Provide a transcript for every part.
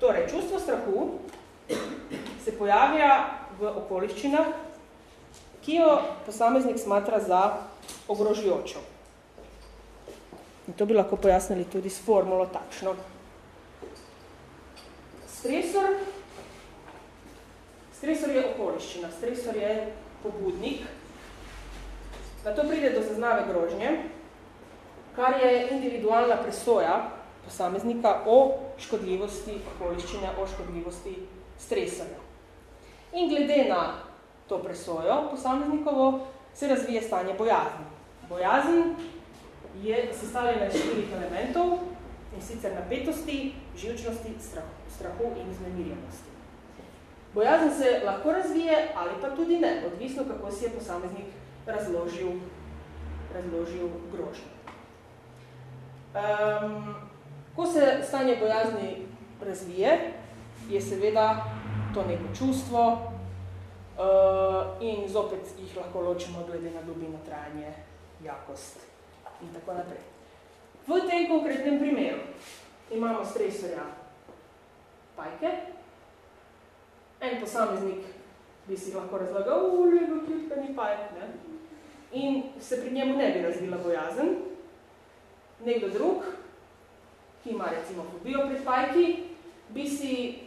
Torej, čustvo strahu se pojavlja v okoliščinah, ki jo posameznik smatra za ogrožujočo. In to bi lahko pojasnili tudi s formulo takšno. Stresor, stresor je okoliščina, stresor je pobudnik, na to pride do zaznave grožnje, kar je individualna presoja posameznika o škodljivosti okoliščine, o škodljivosti stresorja. In glede na to presojo posameznikovo se razvije stanje bojazni. Bojazen je sestavljena iz štirih elementov, in sicer napetosti, živčnosti, strahu, strahu in znemirjenosti. Bojazen se lahko razvije ali pa tudi ne, odvisno kako si je posameznik razložil, razložil grožnjo. Um, ko se stanje bojazni razvije, je seveda to neko čustvo uh, in zopet jih lahko ločimo glede na globino trajanje, jakost in tako naprej. V tem konkretnem primeru imamo stresorja pajke, en posameznik bi si lahko razlagal, ulego kljutka ni pajk, ne? in se pri njemu ne bi razvila bojazen. Nekdo drug, ki ima recimo fobijo pred pajki, bi si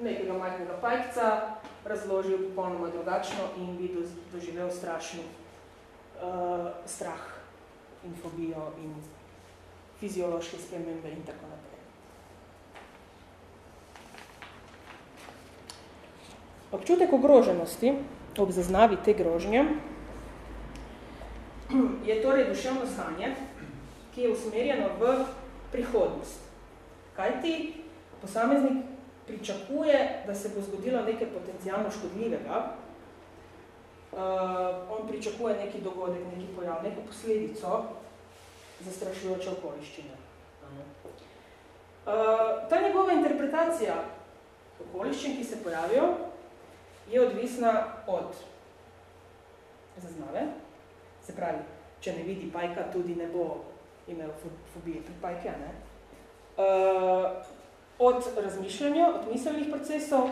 nekega majhnega pajkca razložil popolnoma drugačno in bi doživel strašno uh, strah in fobijo in fiziološke spremembe in tako naprej. Občutek ogroženosti ob zaznavi te grožnje je torej duševno stanje, ki je usmerjeno v prihodnost. Kaj ti posameznik pričakuje, da se bo zgodilo nekaj potencijalno škodljivega, uh, on pričakuje neki dogodek, neki pojav, neko posledico, zastrašujoče okoliščine. Uh, ta njegova interpretacija okoliščin, ki se pojavijo, je odvisna od zaznave. Se pravi, če ne vidi pajka, tudi ne bo imel fobije pri pajke. Ne? Uh, od razmišljanja, od miselnih procesov,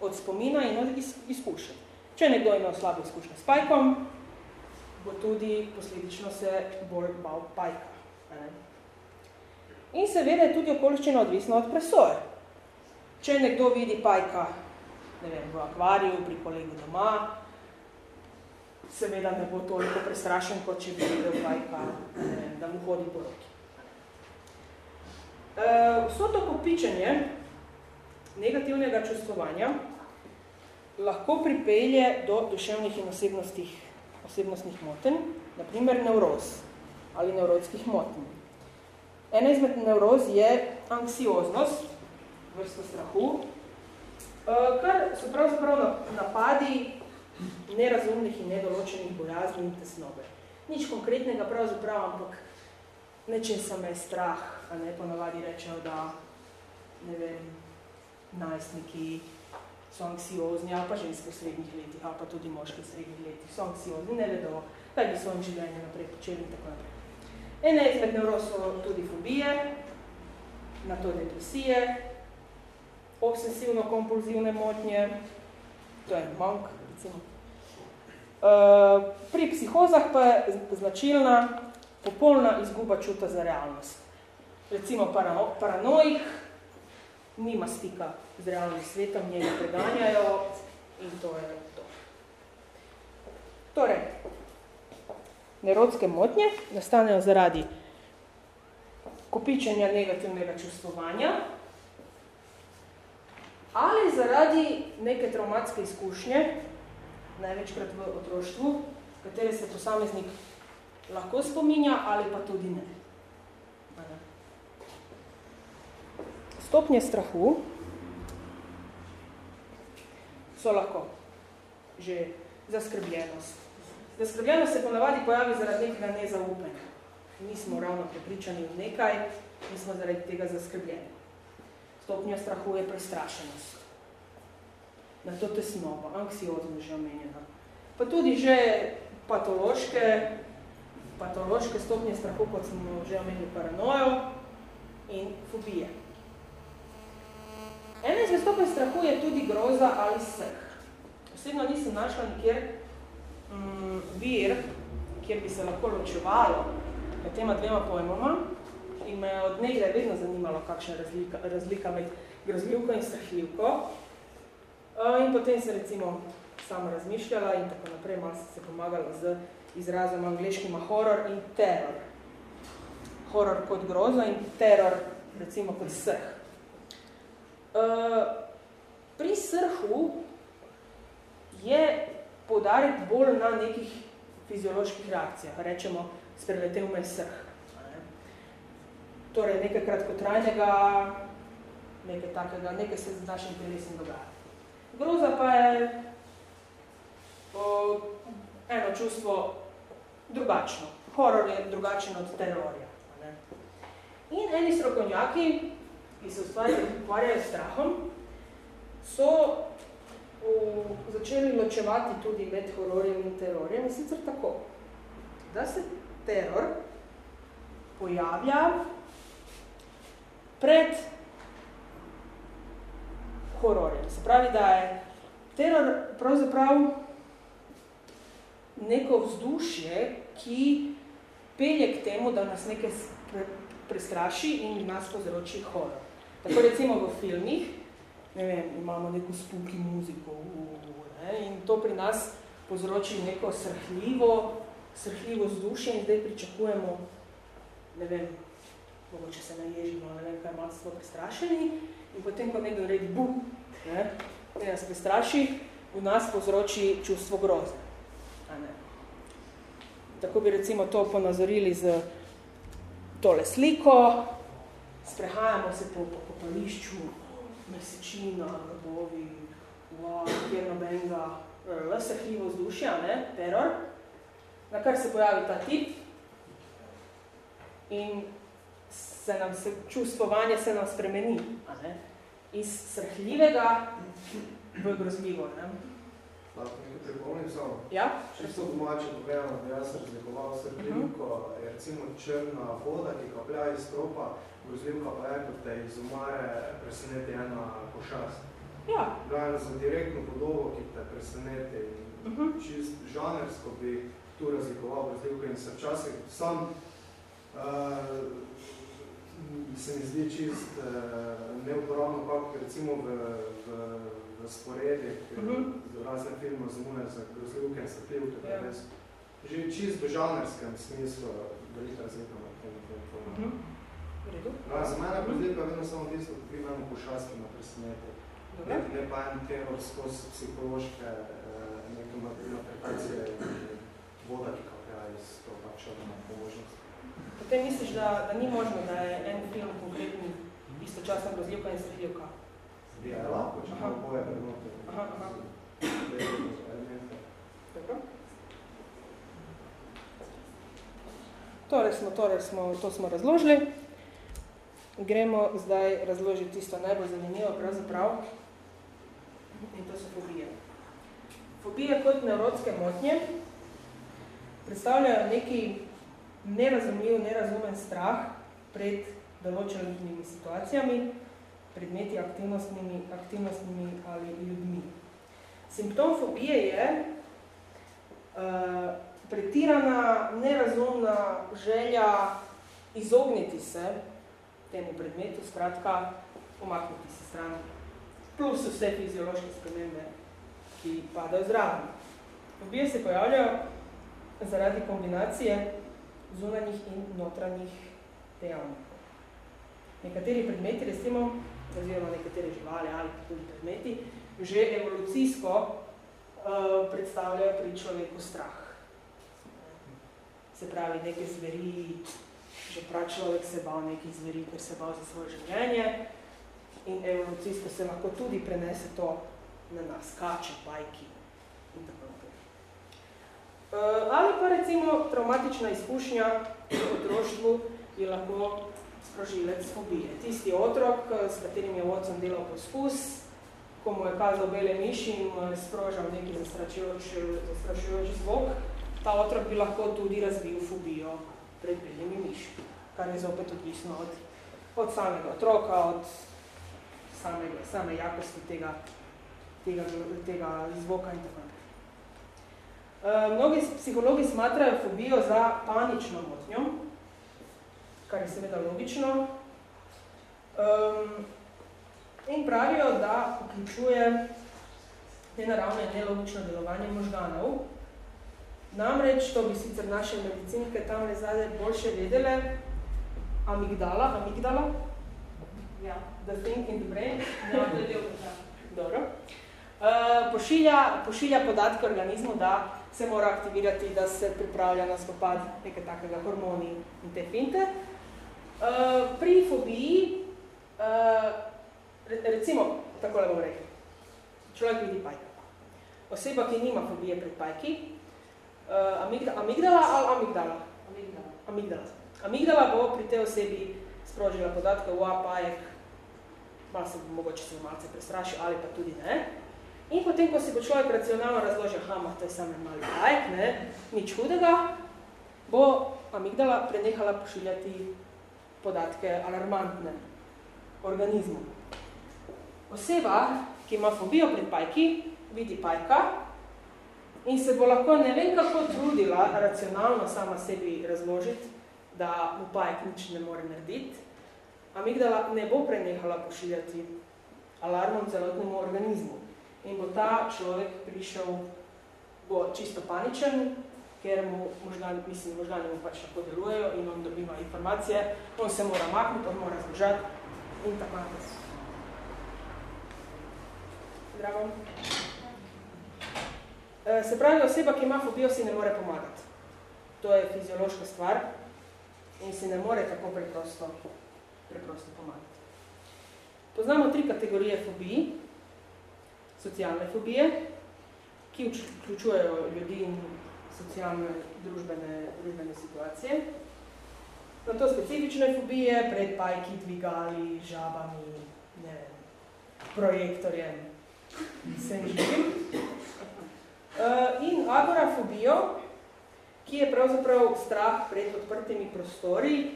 od spomina in od izkušenj. Če nekdo ima slabe izkušnje s pajkom, bo tudi posledično se bolj bal pajka. Ne? In seveda je tudi okoliščina odvisna od presoje. Če nekdo vidi pajka ne vem, v akvariju, pri kolegu doma, seveda ne bo toliko prestrašen, kot če bi videl pajka, ne vem, da mu hodi po roki. E, vso to kopičenje negativnega čustvovanja lahko pripelje do duševnih in osebnostih, osebnostnih motenj, naprimer nevroz ali nevrotskih motenj. Ena izmed nevroz je anksioznost, vrsto strahu, eh, kar so pravzaprav napadi nerazumnih in nedoločenih bojazni in tesnobe. Nič konkretnega pravzaprav, ampak nečem me je strah, a ne ponavadi rečejo, da ne vem, najstniki so anksiozni, ali pa ženske v srednjih letih, ali pa tudi moški v srednjih letih so anksiozni, ne vedo, kaj bi svojim življenjem naprej počeli in tako naprej. Ene izmed nevroz so tudi fobije, na to depresije, obsesivno-kompulzivne motnje, to je mank, recimo. Uh, pri psihozah pa je značilna popolna izguba čuta za realnost. Recimo parano paranoik nima stika z realnim svetom, njega preganjajo in to je to. Torej, Nerotske motnje nastanejo zaradi kopičenja negativnega čustvovanja ali zaradi neke traumatske izkušnje, največkrat v otroštvu, katere se posameznik lahko spominja ali pa tudi ne. Stopnje strahu so lahko že zaskrbljenost, Zaskrbljenost se ponavadi pojavi zaradi nekega nezaupanja. Mi smo ravno prepričani v nekaj, mi smo zaradi tega zaskrbljeni. Stopnja strahu je prestrašenost. Na to tesnobo, anksiozno že omenjena. Pa tudi že patološke, patološke stopnje strahu, kot smo že omenili paranojo in fobije. Ena je tudi groza ali srh. Osebno nisem našla nikjer mm, vir, kjer bi se lahko ločevalo med tema dvema pojmoma in me od nekaj vedno zanimalo, kakšna je razlika, razlika med grozljivko in strahljivko. Uh, in potem se recimo sama razmišljala in tako naprej malo se pomagala z izrazom angliškima horror in terror. Horror kot groza in terror recimo kot srh. Uh, pri srhu je podariti bolj na nekih fizioloških reakcijah, rečemo, spreletel me srh. Torej, nekaj kratkotrajnega, nekaj takega, nekaj se z našim telesom dogaja. Groza pa je o, eno čustvo drugačno. Horor je drugačen od terorja. Ne? In eni strokovnjaki, ki se ukvarjajo s strahom, so v, začeli ločevati tudi med hororjem in terorjem. In sicer tako, da se teror pojavlja pred hororjem. Se pravi, da je teror pravzaprav neko vzdušje, ki pelje k temu, da nas nekaj prestraši in nas povzroči horor. Tako recimo v filmih, ne vem, imamo neko spooky muziko ne, in to pri nas povzroči neko srhljivo, srhljivo vzdušje in zdaj pričakujemo, ne vem, mogoče se naježimo, ne kaj malo smo prestrašeni in potem, ko nekdo redi bum, ne, ne nas prestraši, v nas povzroči čustvo grozne. A ne. Tako bi recimo to ponazorili z tole sliko, sprehajamo se po pokopališču, mesečina, grobovi, wow, kjer nobenega, srhljivo vzdušja, ne, teror, na kar se pojavi ta tip in se nam se, čustvovanje se nam spremeni, a ne? iz srhljivega v grozljivo. Ne? Pripomnim samo. Ja? Čisto domače povedano, da jaz sem razlikoval srhljivko, uh -huh. je recimo črna voda, ki kaplja iz stropa, grozljivka pa je, kot te iz umare preseneti ena pošast. Ja. Gledam za direktno podobo, ki te preseneti. Uh -huh. Čist žanersko bi tu razlikoval grozljivko in se včasih sam uh, se mi zdi čist uh, neuporabno, kako recimo v, v, v sporedi, uh -huh. razne filme zamuje za grozljivke in srpljivke, yeah. Ja. že čist v žanerskem smislu velika razlika na tem. Uh -huh. Ja, za mene grozljivka vedno samo tisto, da vi imamo pošasti na presenete. Ne, ne pa en teror skozi psihološke uh, neke interpretacije voda, ki kaplja iz to črna možnost. Potem misliš, da, da ni možno, da je en film konkretni istočasno grozljivka in srhljivka? Ja, lahko, če ima boje vrednote. Aha, aha. Dobro. Torej smo, torej smo, to smo razložili. Gremo zdaj razložiti tisto najbolj zanimivo pravzaprav. In to so fobije. Fobije kot nevrotske motnje predstavljajo neki nerazumljiv, nerazumen strah pred določenimi situacijami, predmeti aktivnostnimi, aktivnostnimi ali ljudmi. Simptom fobije je uh, pretirana, nerazumna želja izogniti se temu predmetu, skratka, pomakniti se stran, plus vse fiziološke spremembe, ki padajo zraven. Fobije se pojavljajo zaradi kombinacije zunanjih in notranjih dejavnikov. Nekateri predmeti, recimo, oziroma nekatere živali ali tudi predmeti, že evolucijsko uh, predstavljajo pri človeku strah. Se pravi, neke zveri, že prav človek se bal nekih zveri, ker se bal za svoje življenje in evolucijsko se lahko tudi prenese to na nas, kače, bajki ali pa recimo traumatična izkušnja v otroštvu je lahko sprožilec fobije. Tisti otrok, s katerim je Watson delal poskus, ko mu je kazal bele miši in sprožal neki zastrašujoč, zastrašujoč zvok, ta otrok bi lahko tudi razvil fobijo pred belimi miši, kar je zopet odvisno od, od samega otroka, od same, same jakosti tega, tega, tega zvoka in tako naprej. Uh, mnogi psihologi smatrajo fobijo za panično motnjo, kar je seveda logično, um, in pravijo, da vključuje nenaravno in nelogično delovanje možganov. Namreč, to bi sicer naše medicinke tam le zade boljše vedele, amigdala, amigdala, ja. the thing in the brain, ja, ja. Dobro. Uh, pošilja, pošilja podatke organizmu, da se mora aktivirati, da se pripravlja na spopad neke takega hormoni in te finte. Uh, pri fobiji, uh, recimo, tako bom rekel, človek vidi pajka. Oseba, ki nima fobije pred pajki, uh, amigdala, amigdala ali amigdala? Amigdala. Amigdala. Amigdala bo pri tej osebi sprožila podatke, ua, pajek, malo se bo mogoče se malce prestraši ali pa tudi ne. In potem, ko si bo človek racionalno razložil, aha, to je samo mali pajek, ne, nič hudega, bo amigdala prenehala pošiljati podatke alarmantne organizmu. Oseba, ki ima fobijo pred pajki, vidi pajka in se bo lahko ne vem kako trudila racionalno sama sebi razložiti, da mu pajek nič ne more narediti, amigdala ne bo prenehala pošiljati alarmom celotnemu organizmu. In bo ta človek prišel, bo čisto paničen, ker mu možgani, mislim, možgani mu pač tako delujejo in on dobima informacije, on se mora makniti, on mora zložati in tako naprej. Drago. E, se pravi, oseba, ki ima fobijo, si ne more pomagati. To je fiziološka stvar in si ne more tako preprosto, preprosto pomagati. Poznamo tri kategorije fobij. Socialne fobije, ki vključujejo ljudi in socialne družbene, družbene situacije. Na to specifične fobije, pred pajki, dvigali, žabami, ne projektorjem, vsem živim. Uh, in agorafobijo, ki je pravzaprav strah pred odprtimi prostori.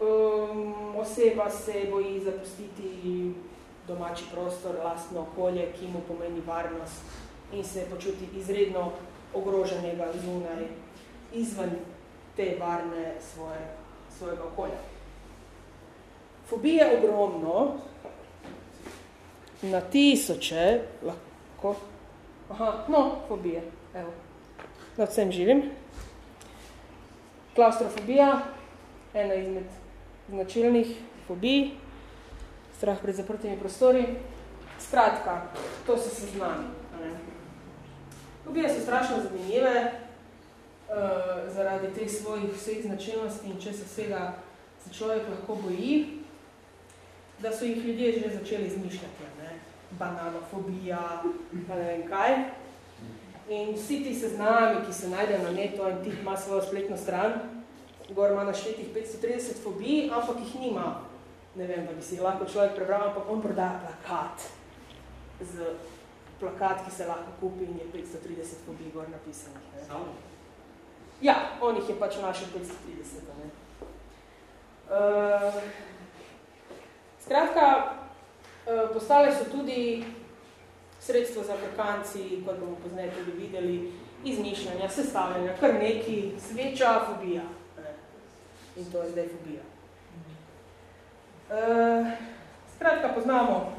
Um, oseba se boji zapustiti domači prostor, lastno okolje, ki mu pomeni varnost in se počuti izredno ogroženega zunaj, izven te varne svoje, svojega okolja. Fobije ogromno, na tisoče, lahko, aha, no, fobije, evo, da vsem živim. Klaustrofobija, ena izmed značilnih fobij, strah pred zaprtimi prostori. Skratka, to se seznami. Fobije so strašno zanimive uh, zaradi teh svojih vseh značilnosti in če se vsega se človek lahko boji, da so jih ljudje že začeli izmišljati. Ne? Bananofobija, pa ne vem kaj. In vsi ti seznami, ki se najdejo na netu in ti ima svojo spletno stran, gor ima naštetih 530 fobij, ampak jih nima. Ne vem, da bi si lahko človek prebral, ampak on prodaja plakat z plakat, ki se lahko kupi in je 530 fobij gor napisanih. Ne? Samo? Ja, on jih je pač našel 530. Ne? Uh, skratka, uh, postale so tudi sredstvo za Afrikanci, kot bomo pozneje tudi videli, izmišljanja, sestavljanja, kar neki sveča, fobija. Ne? In to je zdaj fobija. Uh, skratka, poznamo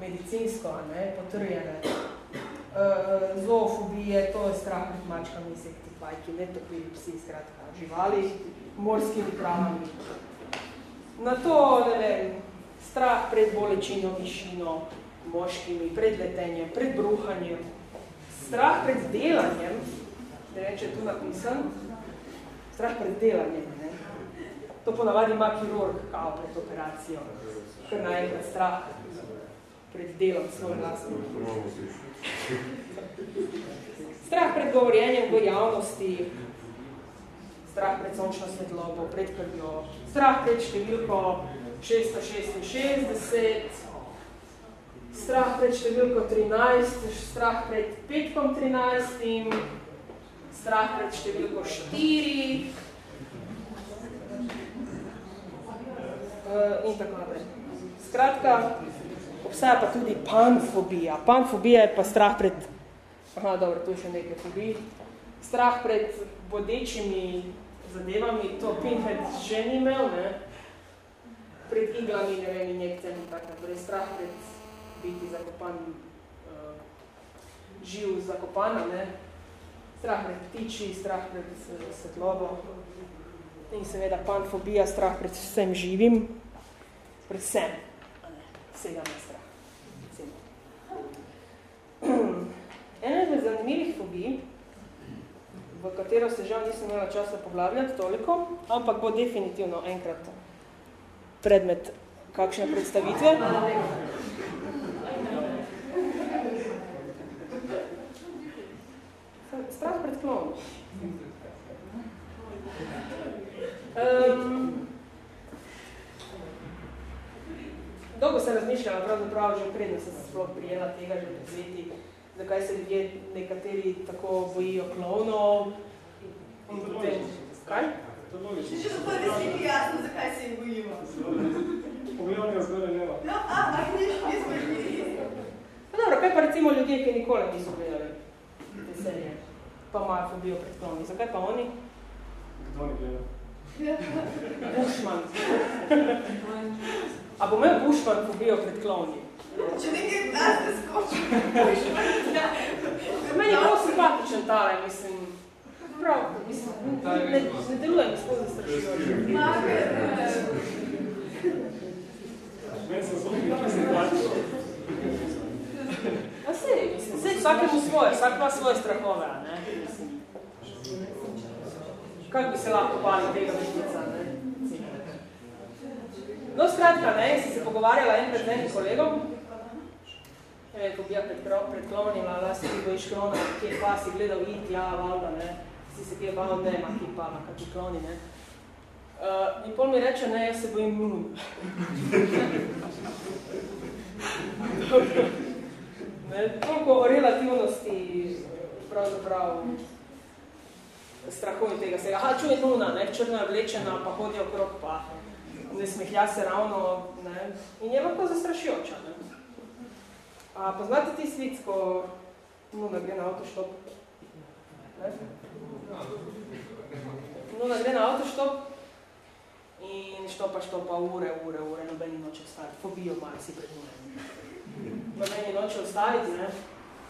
medicinsko, ne, potrjene. Uh, zoofobije, to je strah pred mačkami, insekti, pajki, netopili psi, skratka, živali, morskimi kravami. Na to, ne vem, strah pred bolečino, višino, moškimi, pred letenjem, pred bruhanjem, strah pred delanjem, ne vem, če je tu napisan, strah pred delanjem. To ponavadi ima kirurg, kao pred operacijo, ker naenkrat strah pred delom svoj lastno. Strah pred govorjenjem v javnosti, strah pred sončno svetlobo, pred krvjo, strah pred številko 666, strah pred številko 13, strah pred petkom 13, strah pred številko 4 in tako naprej. Skratka, obstaja pa tudi panfobija. Panfobija je pa strah pred, aha, dobro, to je še nekaj fobij, strah pred bodečimi zadevami, to Pinhead že ni imel, ne? pred iglami, ne vem, injekcijami, tako naprej, strah pred biti zakopan, uh, živ zakopana, ne? strah pred ptiči, strah pred svetlobo in seveda panfobija, strah pred vsem živim, pred vsem, vsega me strah. Ena iz zanimivih fobij, v katero se žal nisem imela časa poglavljati toliko, ampak bo definitivno enkrat predmet kakšne predstavitve. Strah pred klonom. Um, dolgo sem razmišljala, pravzaprav že predno sem se sploh prijela tega že predsveti, zakaj se ljudje nekateri tako bojijo klovnov. In potem, kaj? Če so prvi sliki jasno, zakaj se jih bojimo. Pogledanje razgleda leva. No, a, a, niš, nismo išli. Pa dobro, kaj pa recimo ljudje, ki nikoli niso gledali te serije, pa imajo fobijo pred kloni, zakaj pa oni? Kdo ne gleda? Bushman. A bo imel Bushman fobijo pred kloni? Če nekaj nas ne skoči. Meni je prav simpatičen tale, mislim. Prav, mislim, ne, ne deluje mi skozi strašujoče. Meni se zelo nekaj simpatično. A sej, mislim, sej vsakemu svoje, vsak ima svoje strahove. Kako bi se lahko bali tega vidnica, ne? No, skratka, ne, sem se pogovarjala en pred enim kolegom, vem, ko bi ja predklonila, da si ti bojiš klona, kje pa si gledal it, ja, valda, ne, si se kje bal, ne, ma ki pa, ma kakvi kloni, ne. Uh, in pol mi reče, ne, jaz se bojim nun. ne, toliko o relativnosti, pravzaprav, strahu in tega vsega. Aha, čuj nuna, ne, črna je vlečena, pa hodi okrog, pa ne smehlja se ravno, ne, in je lahko zastrašujoča, ne. A poznate ti svic, ko nuna gre na avtoštop? Ne? Nuna gre na avtoštop in štopa, štopa, ure, ure, ure, nobeni noče vstaviti, fobijo ima si pred nunem. Nobeni noče vstaviti, ne,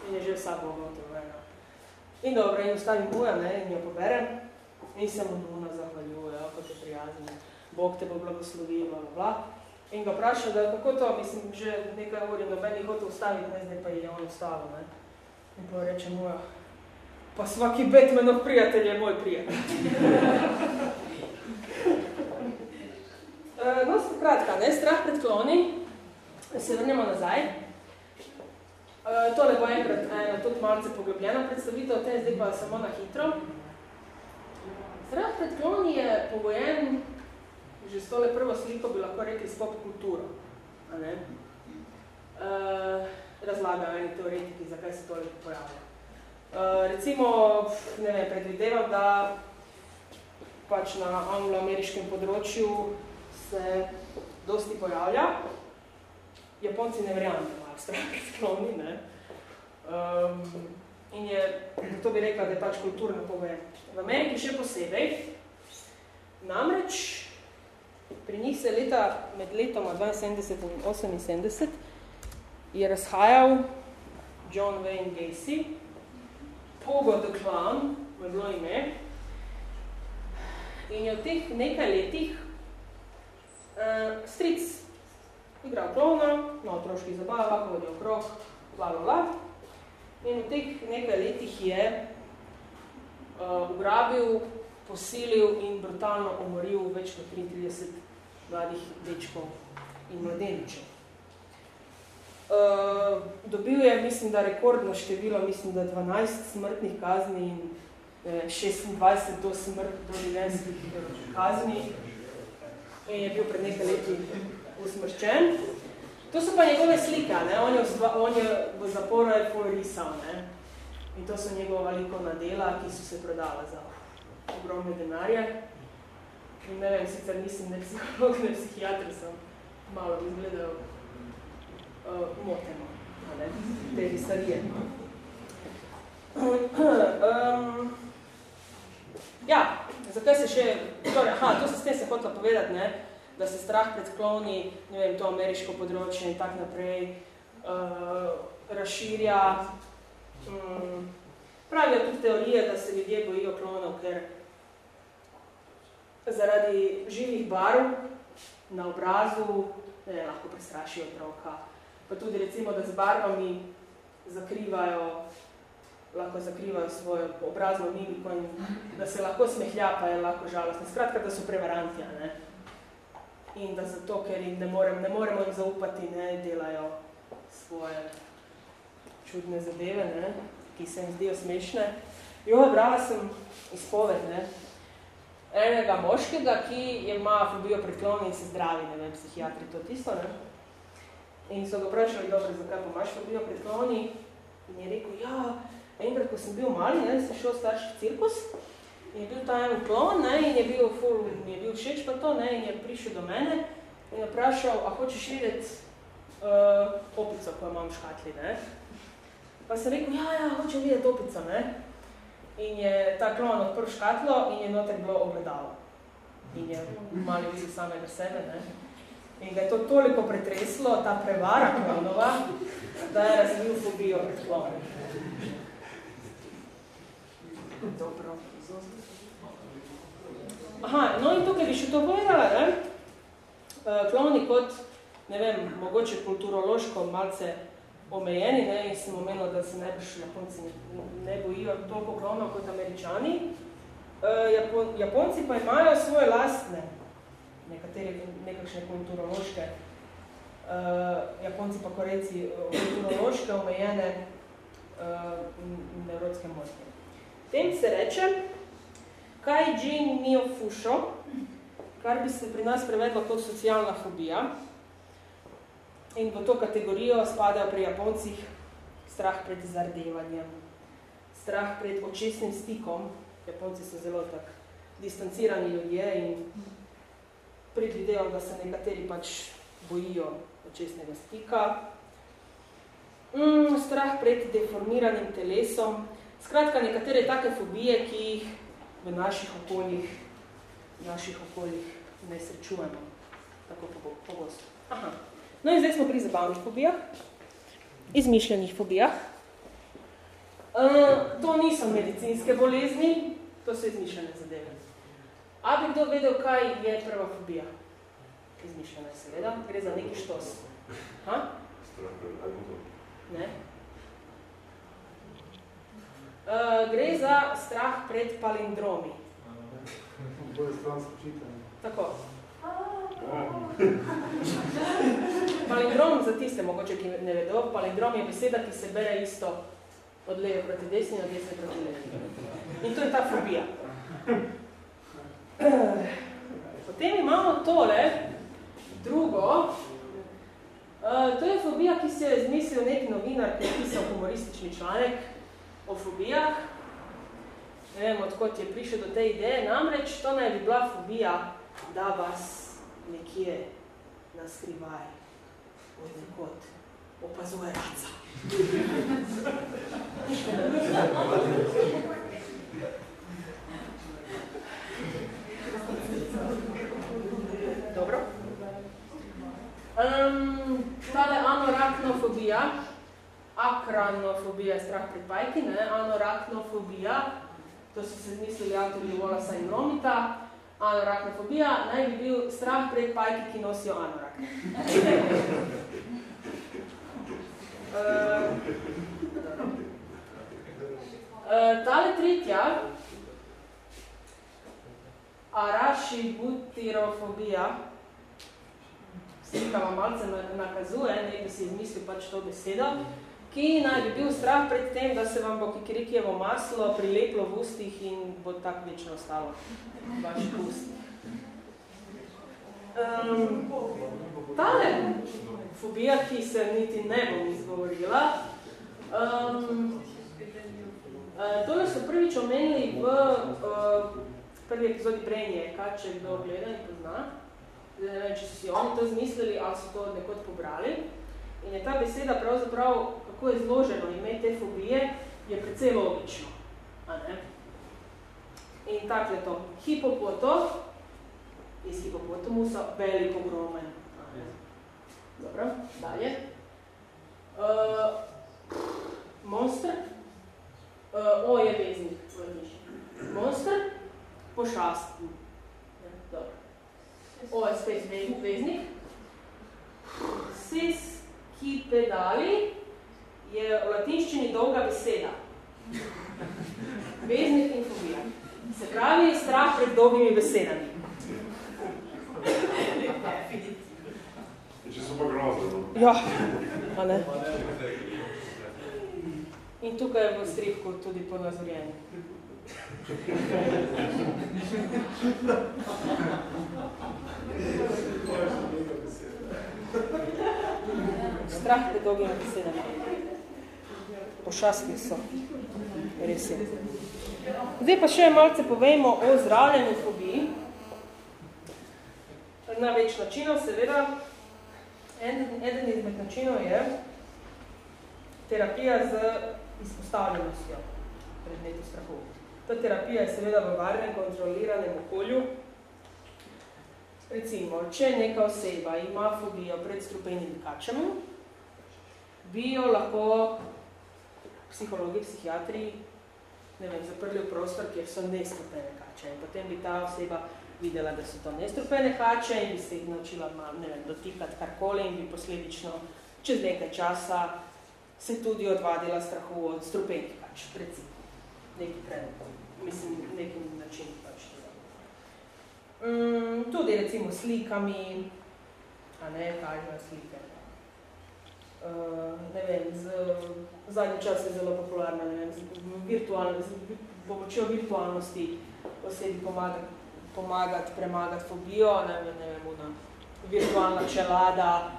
in je že vsa bogotovena. In dobro, in ustavim buja, ne, in jo poberem, in se mu nuna zahvaljuje, kot je prijazen, Bog te bo blagoslovil, bla, bla, bla. In ga vprašal, da kako to, mislim, že nekaj ur je noben hotel ustaviti, ne, zdaj pa je on ustavil, ne. In pa reče mu, pa svaki Batmanov prijatelj je moj prijatelj. no, kratka, ne, strah pred kloni, se vrnemo nazaj. Uh, tole bo enkrat ena tudi malce poglobljena predstavitev, te zdaj pa samo na hitro. Strah pred kloni je pogojen že s tole prvo sliko bi lahko rekli s pop kulturo. A ne? Uh, razlagajo eni teoretiki, zakaj se tole pojavlja. Uh, recimo, ne vem, predvidevam, da pač na anglo-ameriškem področju se dosti pojavlja. Japonci ne verjamem, strah skloni, ne? Um, in je, to bi rekla, da je pač kulturno pogojen. V Ameriki še posebej, namreč Pri njih se leta, med letoma 72 in 78 je razhajal John Wayne Gacy, Pogo the Clown, je bilo ime, in je v teh nekaj letih uh, stric igral klona na otroških zabavah, hodil okrog, bla, bla, bla. In v teh nekaj letih je uh, ugrabil, posilil in brutalno umoril več kot 33 mladih dečkov in mladeničev. Uh, dobil je, mislim, da rekordno število, mislim, da 12 smrtnih kazni in eh, 26 do smrt, do življenjskih kazni in je bil pred nekaj leti usmrčen. To so pa njegove slike, ne? On, je v, on je v zaporu je porisal, ne? in to so njegova likovna dela, ki so se prodala za ogromne denarje. In ne vem, sicer nisem ne psiholog, ne psihiatr, sem malo izgledal. uh, moteno, ne, te visarije. Um, ja, zakaj se še, torej, aha, to se s tem se hotela povedati, ne, da se strah pred kloni, ne vem, to ameriško področje in tak naprej, uh, razširja. Um, pravijo tudi teorije, da se ljudje bojijo klonov, ker zaradi živih barv na obrazu ne, lahko prestrašijo otroka. Pa tudi recimo, da z barvami zakrivajo lahko zakrivajo svojo obrazno mimiko in da se lahko smehlja, pa je lahko žalostno. Skratka, da so prevaranti, ne? In da zato, ker jim ne, morem, ne moremo jim zaupati, ne, delajo svoje čudne zadeve, ne, ki se jim zdijo smešne. Jo, brala sem izpoved, ne, enega moškega, ki ima fobijo predkloni in se zdravi, ne vem, psihiatri, to tisto, ne. In so ga vprašali, dobro, zakaj pa imaš fobijo predkloni? In je rekel, ja, enkrat, ko sem bil mali, ne, sem šel starš v cirkus je bil ta en klon ne, in je bil, ful, mi je bil všeč pa to ne, in je prišel do mene in je vprašal, a hočeš videti uh, opico, ko imam v škatli, ne. Pa sem rekel, ja, ja, hočem videti opico, ne. In je ta klon odprl škatlo in je noter bilo ogledalo. In je mali videl samega sebe, ne. In ga je to toliko pretreslo, ta prevara klonova, da je razvil fobijo pred klonom. Dobro. Aha, no in tukaj bi še to povedala, ne? Kloni kot, ne vem, mogoče kulturološko malce omejeni, ne, in sem omenila, da se najbrž Japonci ne, ne bojijo toliko klonov kot Američani. Japon, Japonci pa imajo svoje lastne, nekatere nekakšne kulturološke, Japonci pa koreci kulturološke omejene nevrotske motnje. Tem se reče Kaijin Mio Fusho, kar bi se pri nas prevedlo kot socialna fobija. In v to kategorijo spadajo pri Japoncih strah pred zardevanjem, strah pred očesnim stikom. Japonci so zelo tak distancirani ljudje in predvidejo, da se nekateri pač bojijo očesnega stika. Mm, strah pred deformiranim telesom, Skratka, nekatere take fobije, ki jih v naših okoljih, v naših okoljih ne srečujemo tako pogosto. Aha. No in zdaj smo pri zabavnih fobijah, izmišljenih fobijah. Uh, to niso medicinske bolezni, to so izmišljene zadeve. A bi kdo vedel, kaj je prva fobija? Izmišljena seveda, gre za neki štos. Ha? Ne? Uh, gre za strah pred palindromi. Boje stransko čitanje. Tako. Palindrom, za tiste mogoče, ki ne vedo, palindrom je beseda, ki se bere isto od leve proti desni, od desne proti levi. In to je ta fobija. Potem imamo tole, drugo, uh, to je fobija, ki se je izmislil neki novinar, ki je pisal humoristični članek, o fobijah. Ne vem, odkot je prišel do te ideje, namreč to naj bi bila fobija, da vas nekje naskrivaj od nekot opazuje raca. Dobro. Um, tale anoraknofobija, akranofobija je strah pred pajki, ne? anoraknofobija, to so se zmislili avtorji Volasa in Romita, anoraknofobija naj bi bil strah pred pajki, ki nosijo anorak. uh, uh, tale tretja, arašibutirofobija, slika vam malce nakazuje, ne bi si izmislil pač to besedo, ki naj bi bil strah pred tem, da se vam bo kikirikijevo maslo prileplo v ustih in bo tako večno ostalo v vaših ustih. Um, tale fobija, ki se niti ne bom izgovorila, um, uh, tole so prvič omenili v uh, prvi epizodi Brenje, kaj če kdo gleda in pozna. Če si oni to zmislili ali so to nekod pobrali. in je ta beseda pravzaprav, kako je zloženo ime te fobije, je precej logično. A ne? In tako je to. Hipopoto, iz hipopotamusa, velik, ogromen. Dobro, dalje. Uh, monster, uh, o je veznik, monster, pošastni. Dobro. O je spet veznik. Sis, ki pedali, je v latinščini dolga beseda. Veznik in fobija. Se pravi, strah pred dolgimi besedami. Če so pa grozno. Ja, a ne. In tukaj je v stripku tudi ponazorjeni. Strah pred dolgimi besedami. Pošastni so. Res je. Zdaj pa še malce povejmo o zdravljenju fobiji. Na več načinov, seveda. Eden, eden izmed načinov je terapija z izpostavljenostjo predmetu strahu. Ta terapija je seveda v varnem, kontroliranem okolju. Recimo, če neka oseba ima fobijo pred strupenimi kačami, bi jo lahko psihologi, psihiatri, ne vem, zaprli v prostor, kjer so nestrupene kače. In potem bi ta oseba videla, da so to nestrupene kače in bi se jih naučila ne vem, dotikati karkoli in bi posledično čez nekaj časa se tudi odvadila strahu od strupenih kač, recimo. Neki trenutno, mislim, nekim način pač tega. Mm, tudi recimo slikami, a ne, kažejo slike. Uh, ne vem, z, zadnji čas je zelo popularna, ne vem, z, virtualno, z pomočjo virtualnosti osebi pomaga, pomagati, premagati fobijo, ne vem, ne vem, una virtualna čelada,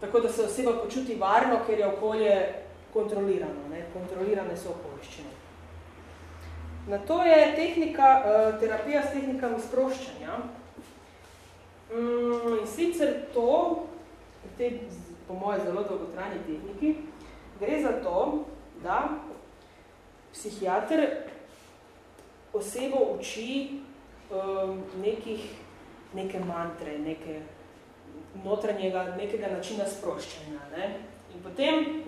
tako da se oseba počuti varno, ker je okolje kontrolirano, ne, kontrolirane so okoliščine. Na to je tehnika, uh, terapija s tehnikami sproščanja. Mm, in sicer to, te, po moje zelo dolgotrajni tehniki, gre za to, da psihiater osebo uči um, nekih, neke mantre, neke notranjega, nekega načina sproščanja. Ne? In potem,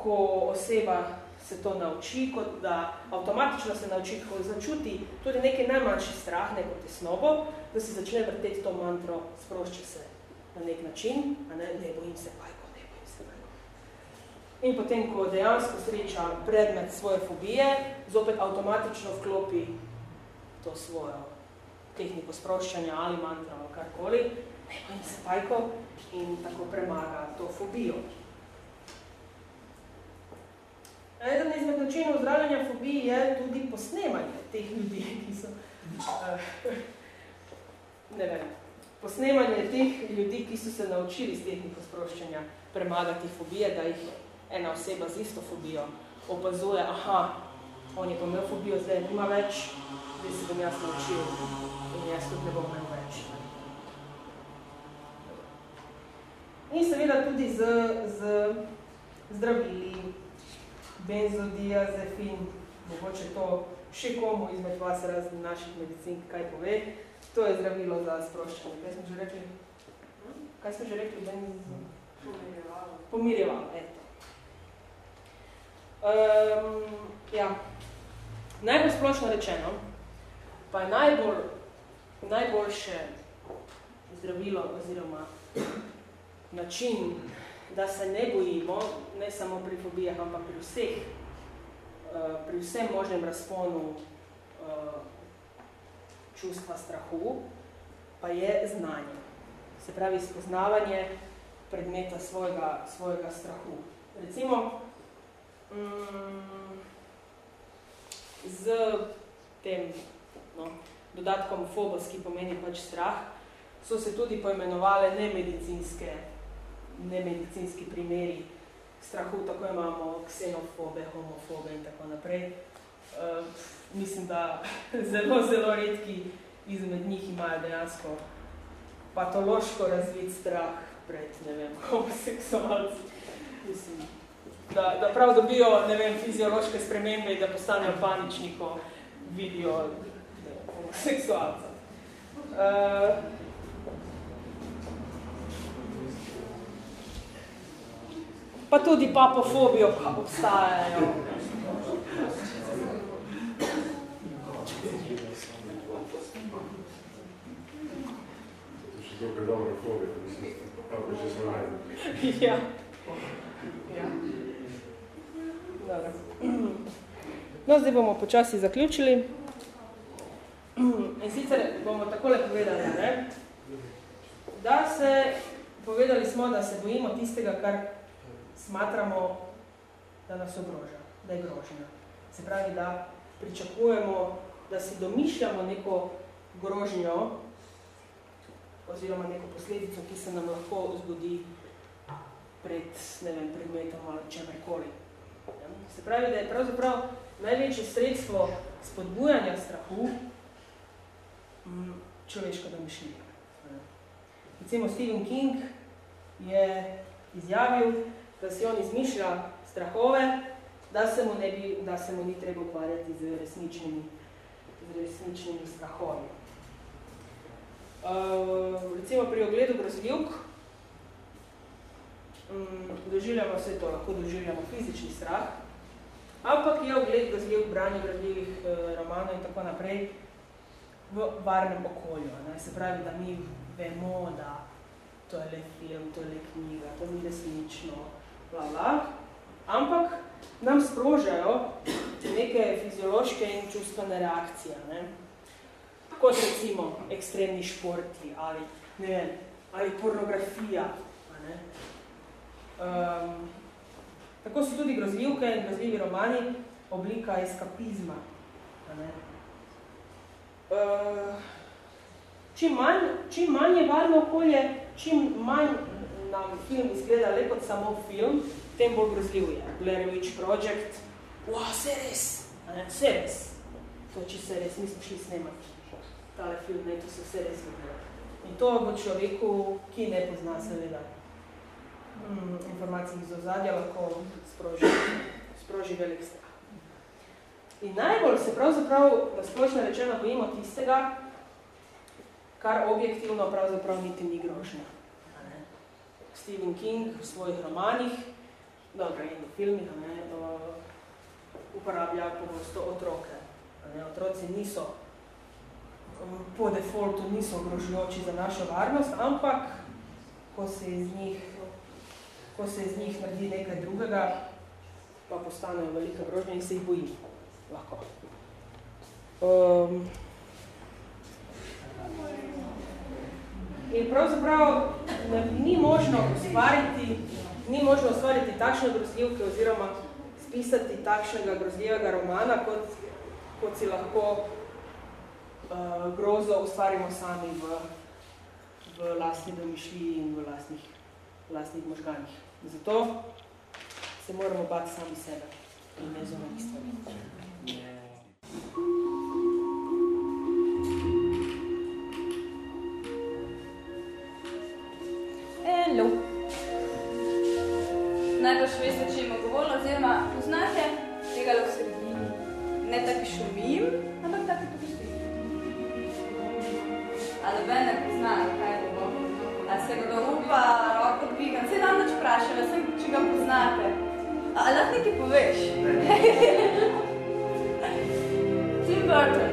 ko oseba se to nauči, kot da avtomatično se nauči, ko začuti tudi nekaj najmanjši strah, neko tesnobo, da se začne vrteti to mantro, sprošča se na nek način, a ne, ne bojim se pajko, ne bojim se pajko. In potem, ko dejansko sreča predmet svoje fobije, zopet avtomatično vklopi to svojo tehniko sproščanja ali mantra ali karkoli, ne bojim se pajko in tako premaga to fobijo. Eden izmed načinov zdravljanja fobiji je tudi posnemanje teh ljudi, ki so, uh, ne vem, posnemanje teh ljudi, ki so se naučili s tehniko sproščanja premagati fobije, da jih ena oseba z isto fobijo opazuje, aha, on je pa imel fobijo, zdaj nima več, zdaj se bom jaz naučil in jaz tudi ne bom imel več. In seveda tudi z, z zdravili, benzodiazefin, mogoče to še komu izmed vas razni naših medicin kaj pove, to je zdravilo za sproščanje. Kaj smo že rekli? Kaj smo že rekli? Benz... Pomirjevalo. Pomirjevalo, eto. Um, ja. Najbolj splošno rečeno, pa je najbolj, najboljše zdravilo oziroma način da se ne bojimo, ne samo pri fobijah, ampak pri vseh, uh, pri vsem možnem razponu uh, čustva strahu, pa je znanje. Se pravi, spoznavanje predmeta svojega, svojega strahu. Recimo, um, z tem no, dodatkom fobos, ki pomeni pač strah, so se tudi poimenovale nemedicinske nemedicinski primeri strahu, tako imamo ksenofobe, homofobe in tako naprej. Uh, mislim, da zelo, zelo redki izmed njih imajo dejansko patološko razvit strah pred, ne vem, homoseksualci. Mislim, da, da prav dobijo, ne vem, fiziološke spremembe in da postanejo panični, ko vidijo homoseksualca. Uh, pa tudi papofobijo pa obstajajo. Je dobro fobija, mislim, kako še smo najde. Ja. ja. Dobro. No, zdaj bomo počasi zaključili. In sicer bomo takole povedali, ne? da se, povedali smo, da se bojimo tistega, kar smatramo, da nas ogroža, da je grožnja. Se pravi, da pričakujemo, da si domišljamo neko grožnjo oziroma neko posledico, ki se nam lahko zgodi pred, ne vem, predmetom ali čemerkoli. Se pravi, da je pravzaprav največje sredstvo spodbujanja strahu mm, človeška domišljija. Recimo Stephen King je izjavil, da si on izmišlja strahove, da se mu, ne bi, da se mu ni treba ukvarjati z resničnimi, z resničnimi strahovi. Uh, recimo pri ogledu grozljivk um, doživljamo vse to, lahko doživljamo fizični strah, ampak je ogled grozljivk, branje grozljivih uh, romanov in tako naprej v varnem okolju. Ne? Se pravi, da mi vemo, da to je le film, to je le knjiga, to ni resnično, bla, bla. ampak nam sprožajo neke fiziološke in čustvene reakcije. Ne? Kot recimo ekstremni športi ali, ne vem, ali pornografija. Ne? Um, tako so tudi grozljivke in grozljivi romani oblika eskapizma. Ne? Uh, čim, manj, čim manj je varno okolje, čim manj nam film izgleda le kot samo film, tem bolj grozljiv je. Blair Witch Project, wow, vse res, vse res. To, če se res, mi smo šli snemati tale film, ne, to se vse res gleda. In to v človeku, ki ne pozna seveda mm, informacij iz ozadja, lahko sproži, sproži velik strah. In najbolj se pravzaprav, da splošno rečeno, bojimo tistega, kar objektivno pravzaprav niti ni grožnja. Stephen King v svojih romanih, dobro, in v filmih, ne, uporablja pogosto otroke. Ne, otroci niso po defaultu niso ogrožujoči za našo varnost, ampak ko se iz njih, ko se iz njih naredi nekaj drugega, pa postanejo velika grožnja in se jih boji. Lahko. Um, In pravzaprav ne, ni možno ustvariti, ni možno ustvariti takšne grozljivke oziroma spisati takšnega grozljivega romana, kot, kot si lahko uh, grozo ustvarimo sami v, v lastni domišljiji in v lastnih, lastnih možganih. Zato se moramo bati sami sebe in ne zunanjih stvari. Hello. Najbrž veste, če ima govorila, oziroma poznate tega v sredini. Ne taki šumim, ampak taki popustim. A noben ne pozna, kaj je bo. A se ga upa, roko dvigam. Se nam nič vprašala, sem, če ga poznate. A lahko nekaj poveš? Tim Burton.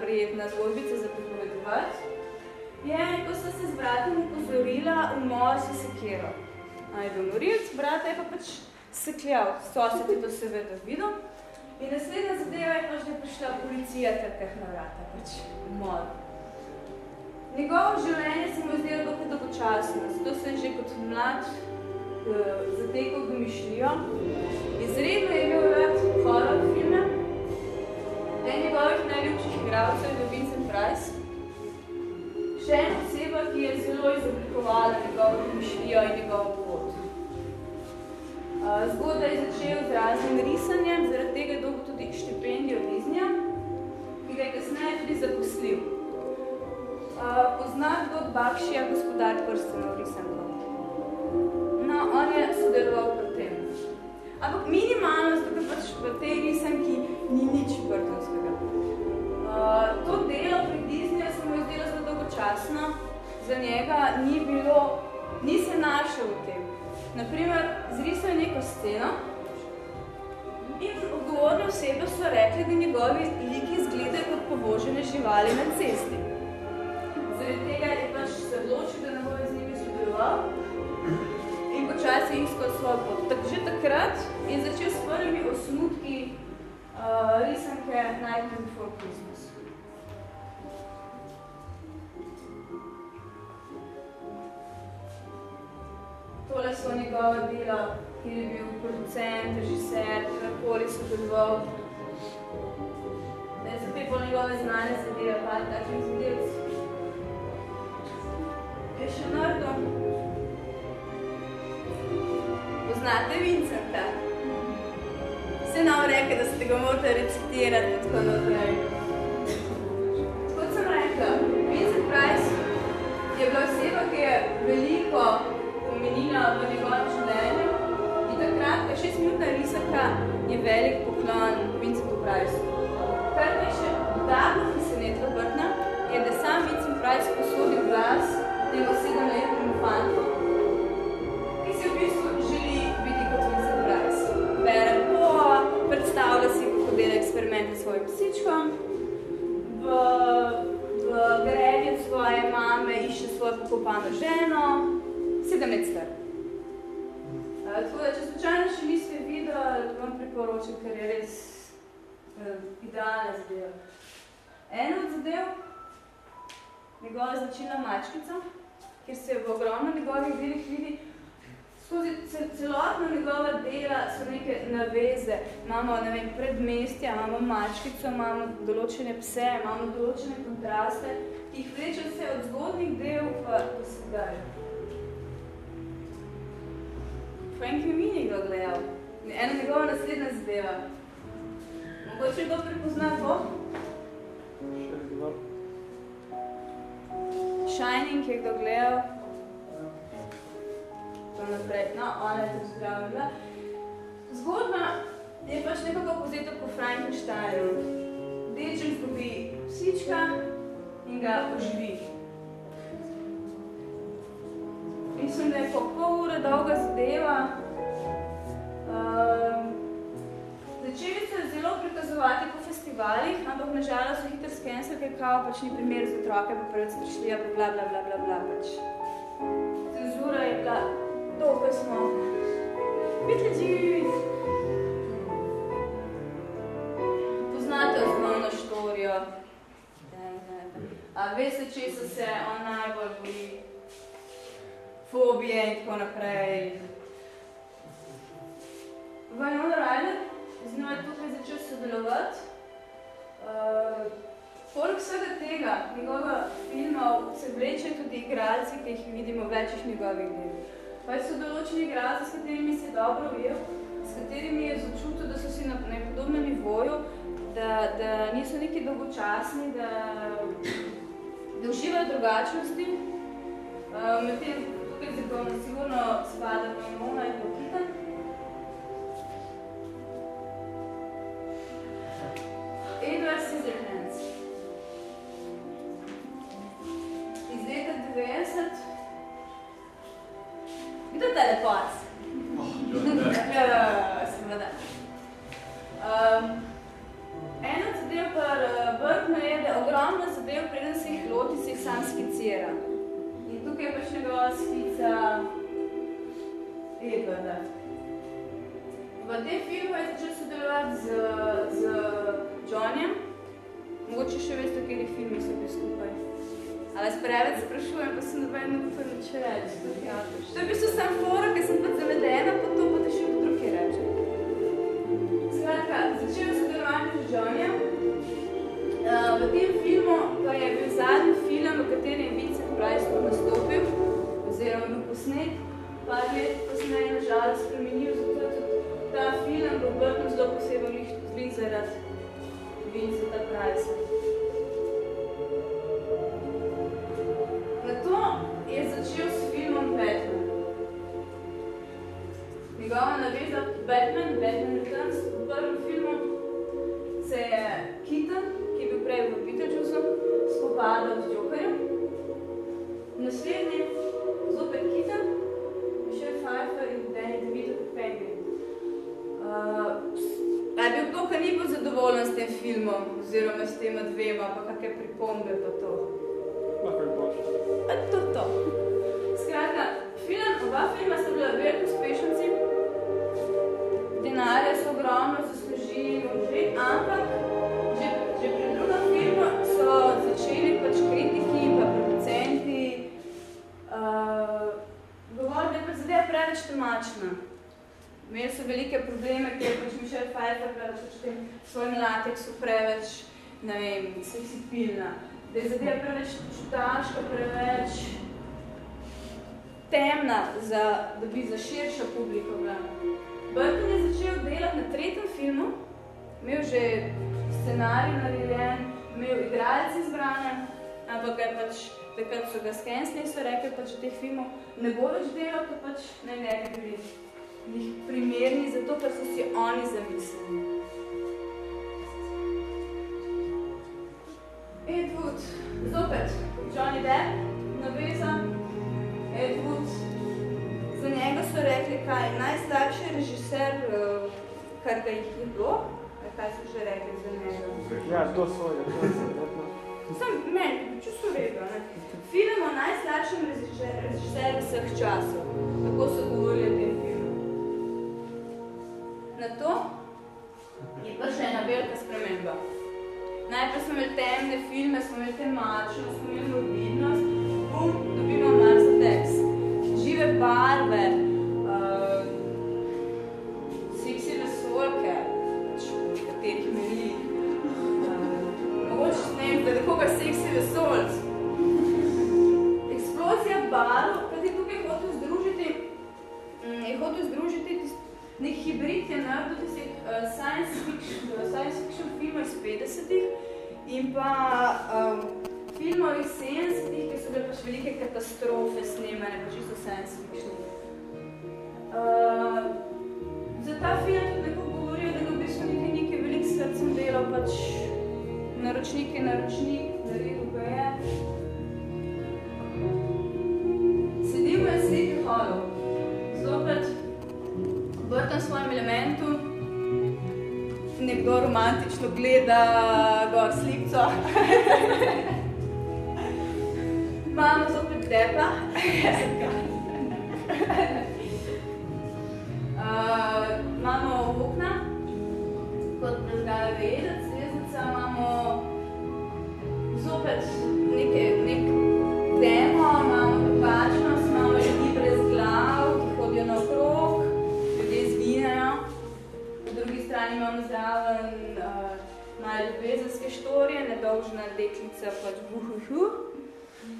Prijetna zgodbica za pripovedovati, je, ko sta se z bratom upozorila umor s sekero. A je bil morilc, brata je pa pač sekljal, sosed je to seveda videl. In naslednja zadeva je pač, da je prišla policija trkah na vrata, pač umor. Njegovo življenje se mu je zdelo dokaj dolgočasno, zato se je že kot mlad uh, zatekal domišljijo. Izredno je imel rad horror filme. En njegovih najljubših igralcev je Vincent Price. Še ena oseba, ki je zelo izoblikovala njegovo domišljijo in njegovo pot. Zgodaj je začel z raznim risanjem, zaradi tega je dobil tudi štipendijo Disneya, ki ga je kasneje tudi zaposlil. Pozna kdo Bakšija, gospodar prstenov risanko. No, on je sodeloval pri tem. Ampak minimalno, zato pač v tej risanki ni nič prtenskega. Uh, to delo pri Disneyju se mu je zdelo zelo dolgočasno, za njega ni bilo, ni se našel v tem. Naprimer, zrisal je neko sceno in odgovorne osebe so rekli, da njegovi liki izgledajo kot povožene živali na cesti zaradi tega je pač se odločil, da ne bo z njimi sodeloval in počasi iskal svoj pot. Tak, že takrat je začel s prvimi osnutki uh, risanke Nightmare Before Christmas. Tole so njegova dela, kjer je bil producent, režiser, kakorkoli sodeloval. Ne, zdaj pa njegove znane zadeve, pa takih zadev je še nardo. Poznate Vincenta? Se nam reke, da ste ga morate recitirati tako naprej. Kot sem rekla, Vincent Price je bila oseba, ki je veliko pomenila v njegovem življenju in takrat, kaj šest minutna risaka je velik poklon Vincentu Price. Kar me še dodatno presenetilo vrtna, je, da sam Vincent Price posodil glas temu sedemletnemu fantu, eksperimente s svojim psičkom, v, v grebi svoje mame išče svojo pokopano ženo, sedem let star. Tako da, če slučajno še niste videli, vam priporočam, ker je res uh, idealna zadev. Ena od zadev, njegova značilna mačkica, ki se v ogromno njegovih delih vidi, skozi celotno njegova dela so neke naveze. Imamo ne vem, predmestja, imamo mačkico, imamo določene pse, imamo določene kontraste, ki jih vleče vse od zgodnih del pa do sedaj. Frank mi ni nekdo gledal. Ena njegova naslednja zadeva. Mogoče kdo prepozna to? Shining je kdo gledal. To naprej. No, ona je tudi zdravila. Zgodba je pač nekako povzeta po Frankensteinu. Dečem zgubi psička in ga oživi. Mislim, da je po pol ure dolga zadeva. Um, Začeli so zelo prikazovati po festivalih, ampak nažalost so hitro skensil, ker kao pač ni primer za otroke, pa preveč strašljiva, pa bla, bla, bla, bla, bla, pač. Cenzura je bila, dokaj smo. Beetlejuice! Poznate osnovno štorijo. A veste, če so se on najbolj boji fobije in tako naprej. Winona Ryder z njo je tukaj začel sodelovati. Uh, Poleg vsega tega, njegova filmov se vleče tudi igralci, ki jih vidimo v večjih njegovih delih. Pa so določeni igralci, s katerimi se dobro ujel, s katerimi je začutil, da so si na nepodobnem nivoju, da, da niso neki dolgočasni, da, da uživajo drugačnosti. Uh, Medtem tukaj zagovno sigurno spada Mimona in Pokitan. Edward Scissorhands. Iz leta 90. Kdo je teleport? Ja, seveda. Um, ena zadev pa Brkno je, da ogromno zadev, preden se jih loti, se jih sam skicira. In tukaj je pač njegova skica Edwarda. V tem filmu je začel sodelovati z, z Johnnyjem. Mogoče še veste, kateri filmi so bili skupaj. Ali vas preveč sprašujem, pa sem noben upal nič reči. To je Pfeiffer bila pač v svojem lateksu preveč, ne vem, seksipilna. Da je zadeva preveč čutaška, preveč temna, za, da bi za širšo publiko bila. Burton je začel delati na tretjem filmu, imel že scenarij narejen, imel igralci izbrane, ampak ga pač, takrat so ga skensli in so rekli, pač teh filmov ne bo več delal, pač ne ne bi bili njih primerni, zato ker so si oni zamislili. Ed Wood, zopet, Johnny Depp, naveza, Ed Wood, za njega so rekli, kaj je najslabši režiser, eh, kar ga jih je bilo, ali kaj so že rekli za njega. Ja, to so, ja, to so. Sam meni, če so redo, ne? Film o najslabšem režiserju vseh časov, tako so govorili o tem filmu. Na to je pa še ena velika sprememba. Najprej smo imeli temne filme, smo imeli temačnost, smo imeli morbidnost, bum, science fiction, science fiction filmov iz 50-ih in pa um, filmov iz 70-ih, ki so bile pač velike katastrofe snemane, pač čisto science fiction. Uh, za ta film tudi neko govorijo, da ga v bistvu nekaj nekaj velik srcem delal, pač naročnik je naročnik, naredil ga je. Sedimo je Sleepy Hollow. Zopet Burton svojem elementu, nekdo romantično gleda gor slipco. Imamo zopet depa. uh, imamo okna, kot prezgave vedec, zvezdica, imamo zopet neke, štorije, nedolžna deklica pač buhuhu,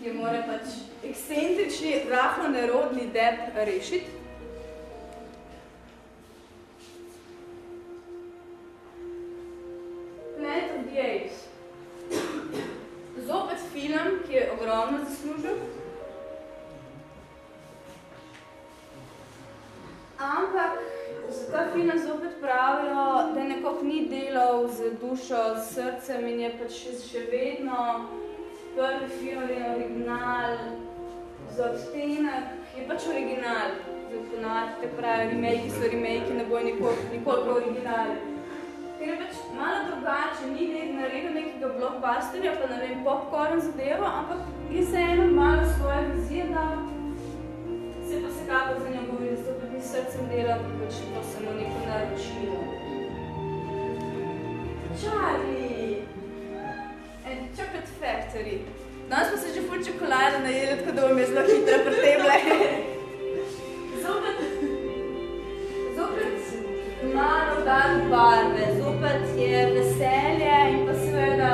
ki mora pač ekscentrični, rahlo nerodni deb rešiti. Planet of the Apes. Zopet film, ki je ogromno zaslužil. Ampak za ta film zopet pravijo, da nekako ni delal z dušo, s srcem in je pač še, vedno prvi film, je original, za odtenek, je pač original. Zdaj, ponovati te pravi, remake so remake, ne bojo nikoli, nikoli originali. Ker je pač malo drugače, ni nek, naredil nekega blockbusterja, pa ne vem, popcorn zadevo, ampak je se eno malo svoje vizije dal, se pa se kako za njo govori, da so srcem delal, pač to samo neko naročilo. Charlie! And Chocolate Factory. Danes smo se že ful čokolade najeli, tako da bom je zelo hitro pretemle. zopet, zopet malo dan barve, zopet je veselje in pa seveda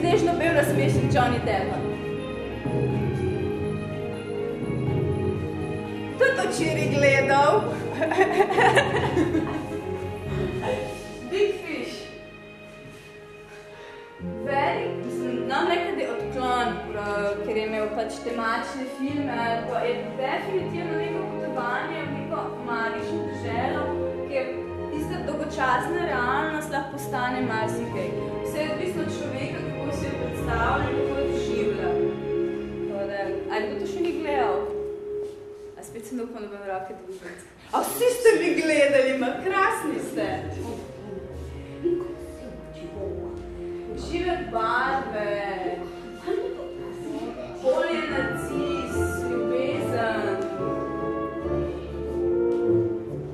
snežno bil nasmešen Johnny Depp. Big Fish. Velik, mislim, nam rekel, da je odklon, prav, ker je imel pač temačne filme, pa je definitivno neko potovanje v neko magično državo, ker tista dolgočasna realnost lahko postane marsikaj. Vse je odvisno od človeka, kako se je predstavlja in kako je doživlja. Ali kdo to še ni gledal? A spet sem da bom roke družiti. A vsi ste mi gledali, ma krasni ste. Žive barve, polje narcis, ljubezen.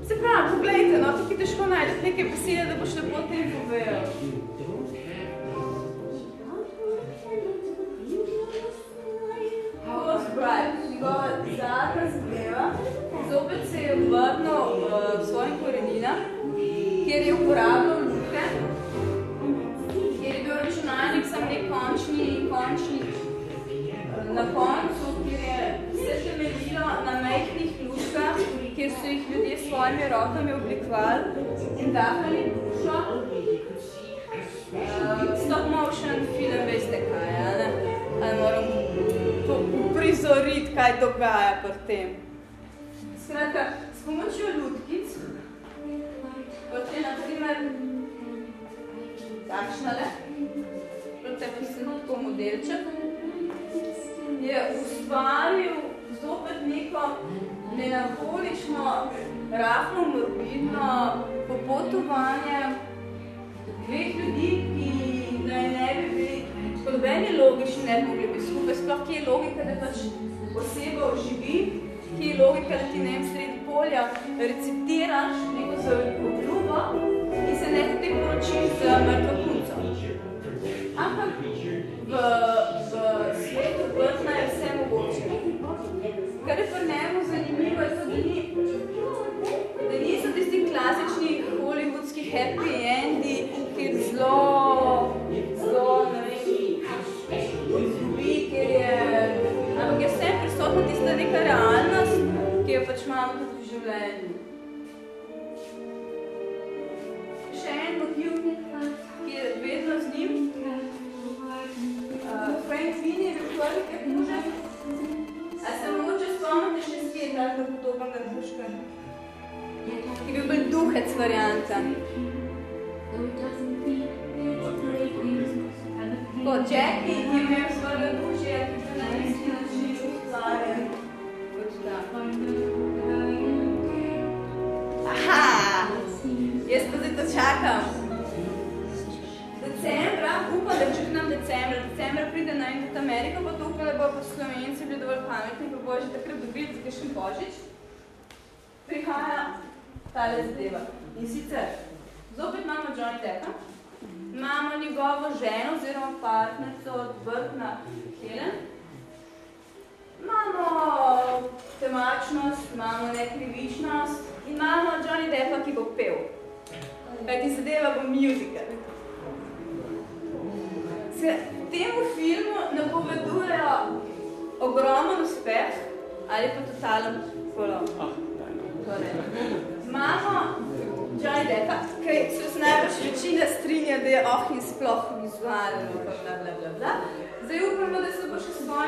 Se pravi, poglejte, no, tukaj težko najdete neke besede, da boš lepo tem povedal. Kjer je uporabljal luke, kjer je bil računalnik sam nek končni, končni uh, na koncu, kjer je vse temeljilo na majhnih lučkah, kjer so jih ljudje s svojimi rokami oblikovali in dahali dušo. Uh, stop motion film, veste kaj, a ne? Ali moram to uprizoriti, kaj dogaja pri tem. Skratka, s pomočjo lutkic, kot je na primer takšnale, proti tako modelček, je ustvaril zopet neko melanholično, rahlo morbidno popotovanje dveh ljudi, ki naj ne bi bili po nobeni logični ne bi mogli biti skupaj, sploh ki je logika, da pač oseba oživi, ki je logika, da ti ne vem sredi polja receptiraš neko obljubo in se ne te poročiš z mrtvo punco. Ampak v,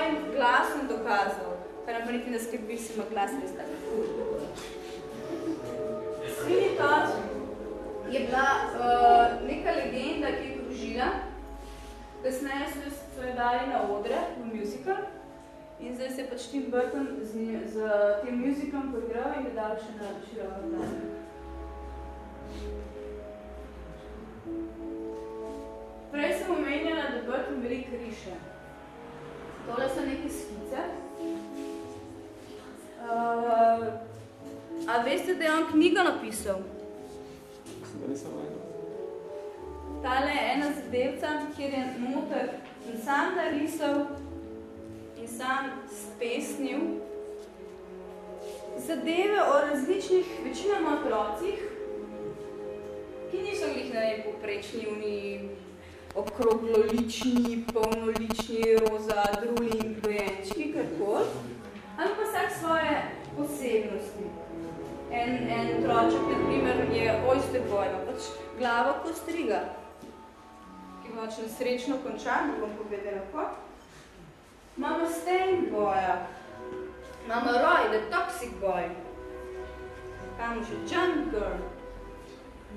svojim glasom dokazal, kar nam pa niti ne skrbi, si ima glas res tako. Sweeney Todd je bila uh, neka legenda, ki je kružila. Kasneje so jo so jo dali na odre, v musical. In zdaj se je pač Tim Burton z, nje- z tem musicalom poigral in ga dal še na široko dan. Prej sem omenjala, da Burton veliko riše. Tole so neke skice. Uh, a veste, da je on knjigo napisal? Mislim, da nisem vedel. Tale je ena zadevca, kjer je noter in sam narisal in sam spesnil zadeve o različnih, večinoma otrocih, ki niso glih na nej poprečni, uni okroglolični, polnolični, roza, druli, dojenčki, karkoli, ali pa vsak svoje posebnosti. En, en otroček, na primer, je oyster boy, ima pač glavo kot striga, ki pač nesrečno konča, ne bom povedala kako. Imamo Stain boja, imamo Roy, the toxic boy, imamo še Junk girl,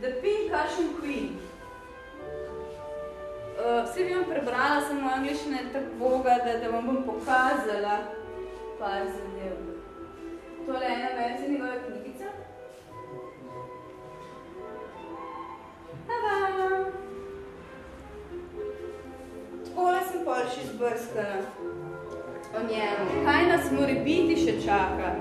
the pink Russian queen. Uh, vse bi vam prebrala, samo angliščina je tako boga, da, da vam bom pokazala par zadev. Tole je ena verzija njegove knjigice. Tada! Takole sem pol še izbrskala o njemu. Kaj nas mora biti še čaka?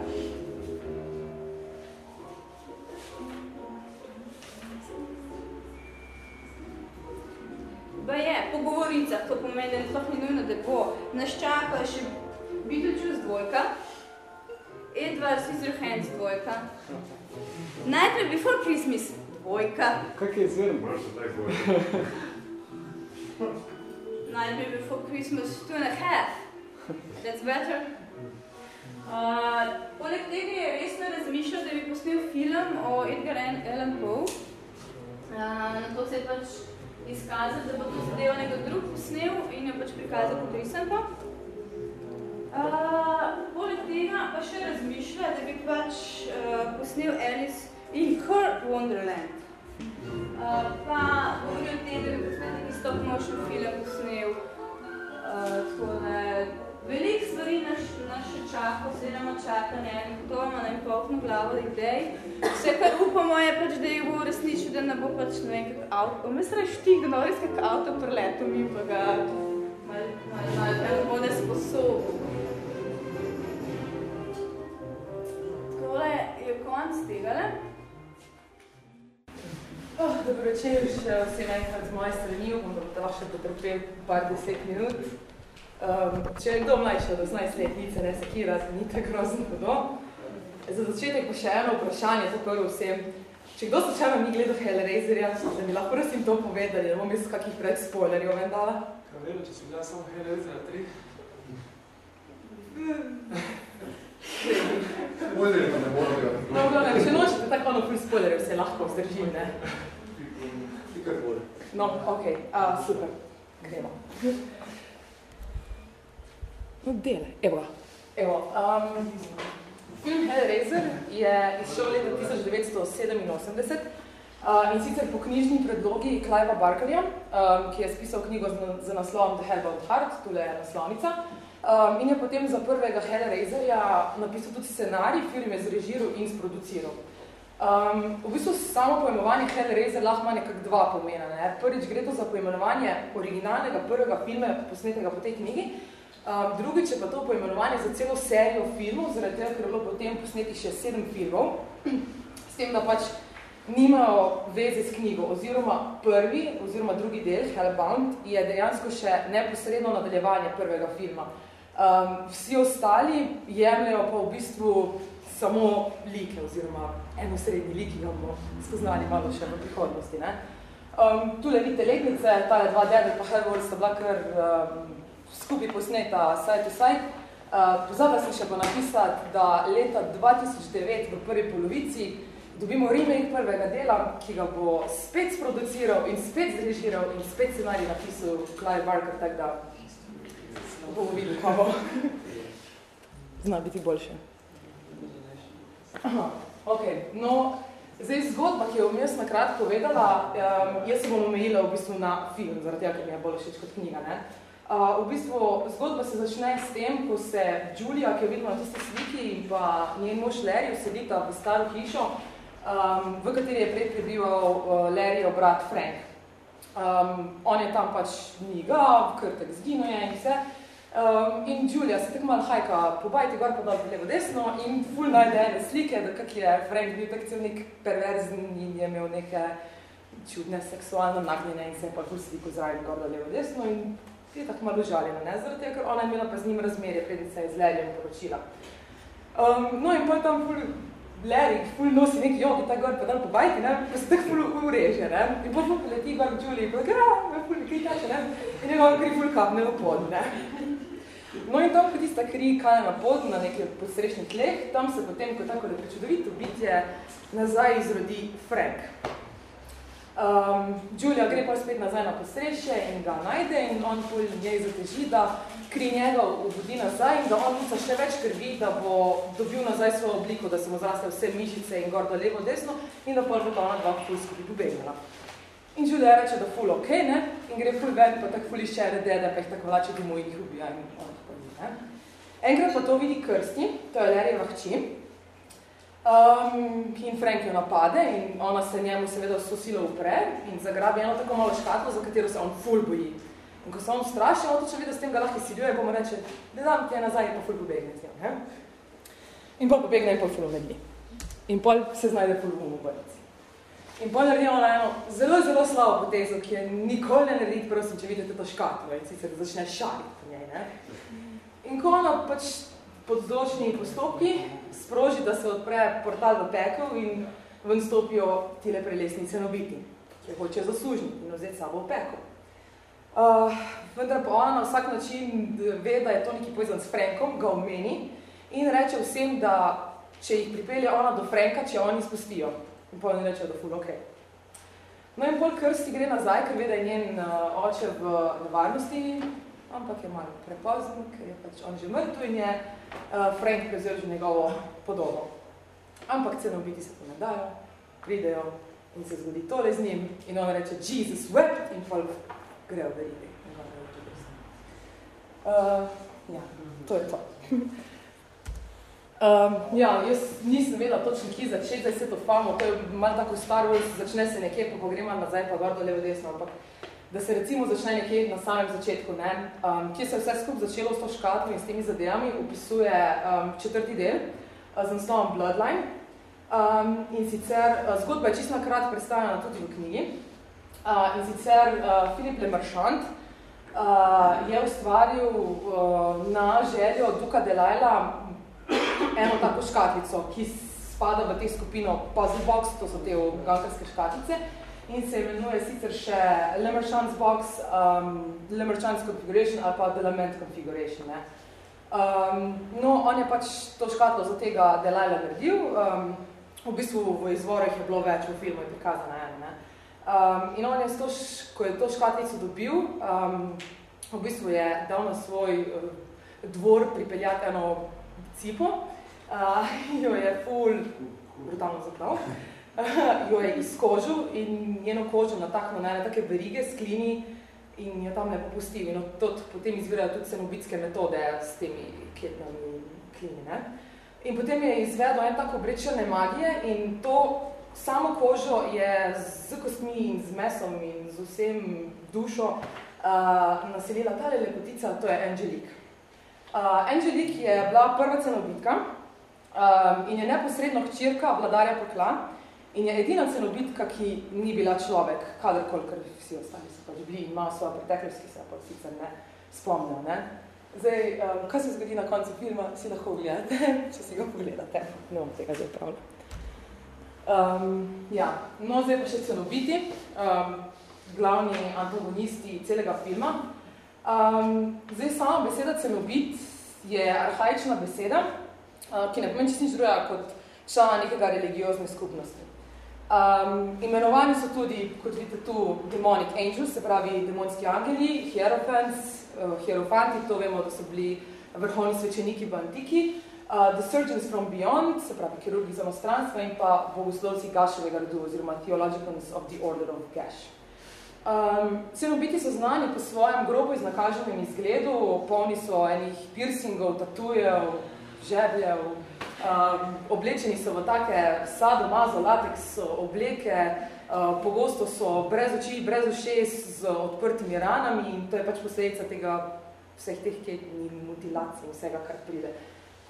Ba je, pogovorica, to pomeni, da sploh ni nujno, da bo. Nas čaka še Beetlejuice dvojka, Edward Scissorhands dvojka, najprej Before Christmas dvojka, Kak je zrn? Moraš se tako povedati. Nightmare Before Christmas two and a half. That's better. Uh, poleg tega je resno razmišljal, da bi posnel film o Edgar Allan Poe. Uh, na to se je pač izkazal, da bo to zadevo nekdo drug posnel in jo pač prikazal kot risanko. Uh, poleg tega pa še razmišlja, da bi pač uh, posnel Alice in Her Wonderland. Uh, pa govori o tem, da bi posnel neki stop motion film posnel. Uh, tako da veliko stvari nas, nas še čaka, oziroma čaka ne, to ima ne polkno glavo idej. Vse, kar upamo je pač, da jih bo uresničil, da ne bo pač ne vem, kak avto, me sraj štigno, res kak avto preleto mi pa ga malo, malo, malo, ne bo nesposoben. Takole je konc tegale. Oh, dobro večer, še vsem enkrat z moje strani, upam, da boste lahko še potrpel par deset minut. Um, če je kdo mlajši od 18 letnice, ne sekira, ni tako grozno hudo. Za začetek pa še eno vprašanje, to prvo vsem. Če kdo slučajno ni gledal Hellraiserja, da mi lahko prosim to povedali, da bom jaz kakih pred spoilerjev ven dala. Kaj vedno, če si gledal samo Hellraiser 3? Bolje pa ne morajo. No, no, ne, če nočete tako ono full spoilerjev, se lahko vzdržim, ne? Ti kar bolje. No, ok, uh, super, gremo. No, dele, evo ga. Evo, um, film Hellraiser je izšel leta 1987 uh, in sicer po knjižni predlogi Clive'a Barkerja, um, ki je spisal knjigo z, z naslovom The Hellbound Heart, tule je naslovnica, um, in je potem za prvega Hellraiserja napisal tudi scenarij, film je zrežiral in sproduciral. Um, v bistvu samo pojmovanje Hellraiser lahko ima nekak dva pomena. Ne? Prvič gre to za pojmenovanje originalnega prvega filma, posnetega po tej knjigi, um, drugič je pa to pojmenovanje za celo serijo filmov, zaradi tega, ker je bilo potem posnetih še sedem filmov, s tem, da pač nimajo veze s knjigo, oziroma prvi, oziroma drugi del, Hellbound, je dejansko še neposredno nadaljevanje prvega filma. Um, vsi ostali jemljajo pa v bistvu samo like, oziroma enosrednji liki, ki bomo spoznali malo še v prihodnosti. Ne? Um, tule vidite letnice, tale dva Dead pa Hellboy sta bila kar um, skupaj posneta side to side. Uh, pozabila sem še pa napisati, da leta 2009 v prvi polovici dobimo remake prvega dela, ki ga bo spet sproduciral in spet zrežiral in spet scenarij napisal Clive Barker, tak da bomo videli, kaj bo. Zna biti boljše. Aha, ok. No, zdaj zgodba, ki jo bom jaz nakratko povedala, um, jaz se bom omejila v bistvu na film, zaradi tega, ker mi je bolj všeč kot knjiga. Ne? Uh, v bistvu zgodba se začne s tem, ko se Julia, ki jo vidimo na tisti sliki, in pa njen mož Larry sedita v staro hišo, um, v kateri je prej prebival uh, Larryov brat Frank. Um, on je tam pač njega, krtek zginuje in vse. Um, in Julia se tako malo hajka po bajti gor pa dobro levo desno in ful najde ene slike, da kak je Frank bil tak cel nek perverzen in je imel neke čudne seksualne nagnjene in se je pa ful sliko zraven gor levo desno in je tako malo žaljena, ne? Zaradi tega, ker ona je imela pa z njim razmerje, preden se je z Larryjem poročila. Um, no in pa je tam ful Larry, ful nosi neki jogi, tako gor pa dan po bajti, ne? Pa se tako ful ureže, ne? In pa ful leti gor v Julie, pa gra, ful kaj tače, ne? In je gor kri ful kapne v pod, ne? No in tam, ko tista kri kaja na pod, na nekaj posrečnih tleh, tam se potem, ko tako da prečudovito bitje, nazaj izrodi Frank. Um, Julia gre pa spet nazaj na posreše in ga najde in on pol njej zateži, da kri njega vodi nazaj in da on muca še več krvi, da bo dobil nazaj svojo obliko, da se mu zraste vse mišice in gor do levo desno in da pol bo ta ona dva ful skupaj pobegnila. In Julia reče, da ful ok, ne? In gre ful ven, pa tako ful išče dede, pa jih tako vlače domov in jih ubija in on tako ne? Enkrat pa to vidi Krsti, to je Larryjeva hči, um, in Frank jo napade in ona se njemu seveda vso silo upre in zagrabi eno tako malo škatlo, za katero se on ful boji. In ko se on straši, on točno vidi, da s tem ga lahko siljuje, pa mu reče, da dam ti je nazaj in pa ful pobegne tja, ne? In pol pobegne in pol ful umedli. In pol se znajde ful v umoborici. In pol naredi ona eno zelo, zelo slabo potezo, ki je nikoli ne narediti, prosim, če vidite to škatlo in sicer začne šaliti po njej, ne? In ko ona pač pod določenimi postopki sproži, da se odpre portal v pekel in ven stopijo tile prelesnice nobiti, ki hoče zaslužiti in vzeti sabo v pekel. Uh, vendar pa ona na vsak način ve, da je to neki povezan s Frankom, ga omeni in reče vsem, da če jih pripelje ona do Franka, če oni spustijo. In pol ne reče, da ful, ok. No in pol krsti gre nazaj, ker ve, da je njen uh, oče v nevarnosti, ampak je malo prepozen, ker je pač on že mrtv in je Frank prevzel že njegovo podobo. Ampak cenobiti se to ne dajo, pridejo in se zgodi tole z njim in on reče, Jesus wept in pol gre v verige. Uh, ja, to je to. Um, ja, jaz nisem vedela točno, kje začeti, zdaj se to famo, to je malo tako Star Wars, začne se nekje, pa pogrema nazaj, pa gor do levo desno, ampak da se recimo začne nekje na samem začetku, ne, um, kje se je vse skup začelo s to škatlo in s temi zadevami, opisuje um, četrti del uh, z naslovom Bloodline. Um, in sicer, uh, zgodba je čisto krat predstavljena tudi v knjigi, uh, in sicer uh, Filip Le Marchand uh, je ustvaril uh, na željo Duka Delilah eno tako škatlico, ki spada v te skupino Puzzle Box, to so te gankarske škatlice, in se imenuje sicer še Le Marchand's Box, um, Le Marchand's Configuration ali pa Delament Configuration. Ne. Um, no, on je pač to škatlo za tega Delilah naredil, um, v bistvu v izvorih je bilo več, v filmu je prikazano eno. Ne. Um, in on je, to, ko je to škatlico dobil, um, v bistvu je dal na svoj uh, dvor pripeljati eno cipo, uh, jo je ful brutalno zaprav, jo je izkožil in njeno kožo nataknil na ene take verige, sklini in jo tam ne popustil. In od potem izvirajo tudi cenobitske metode s temi ketnami klini. Ne? In potem je izvedel en tako obrečene magije in to samo kožo je z kostmi in z mesom in z vsem dušo uh, naselila tale lepotica, to je Angelique. Uh, Angelique je bila prva cenobitka um, in je neposredno hčirka vladarja pokla in je edina cenobitka, ki ni bila človek, kadarkoli, ker vsi ostali so pač bili in imajo svojo preteklost, ki se pa sicer ne spomnijo. Ne? Zdaj, um, kaj se zgodi na koncu filma, si lahko gledate, če si ga pogledate. Ne bom tega zdaj pravila. Um, ja, no zdaj pa še cenobiti. Um, glavni antagonisti celega filma. Um, zdaj, sama beseda cenobit je arhaična beseda, uh, ki ne pomeni čisto nič druga kot člana nekega religiozne skupnosti. Um, imenovani so tudi, kot vidite tu, demonic angels, se pravi demonski angeli, hierophants, uh, hierofanti, to vemo, da so bili vrhovni svečeniki v antiki, uh, the surgeons from beyond, se pravi kirurgi samostranstva in pa bogoslovci Gaševega rodu oziroma theologicans of the order of Gash. Um, cenobiti so znani po svojem grobo iznakaženem izgledu, polni so enih piercingov, tatujev, žebljev, um, oblečeni so v take sadomazo, lateks obleke, uh, pogosto so brez oči, brez ušes z odprtimi ranami in to je pač posledica tega vseh teh ketnih mutilacij in vsega, kar pride,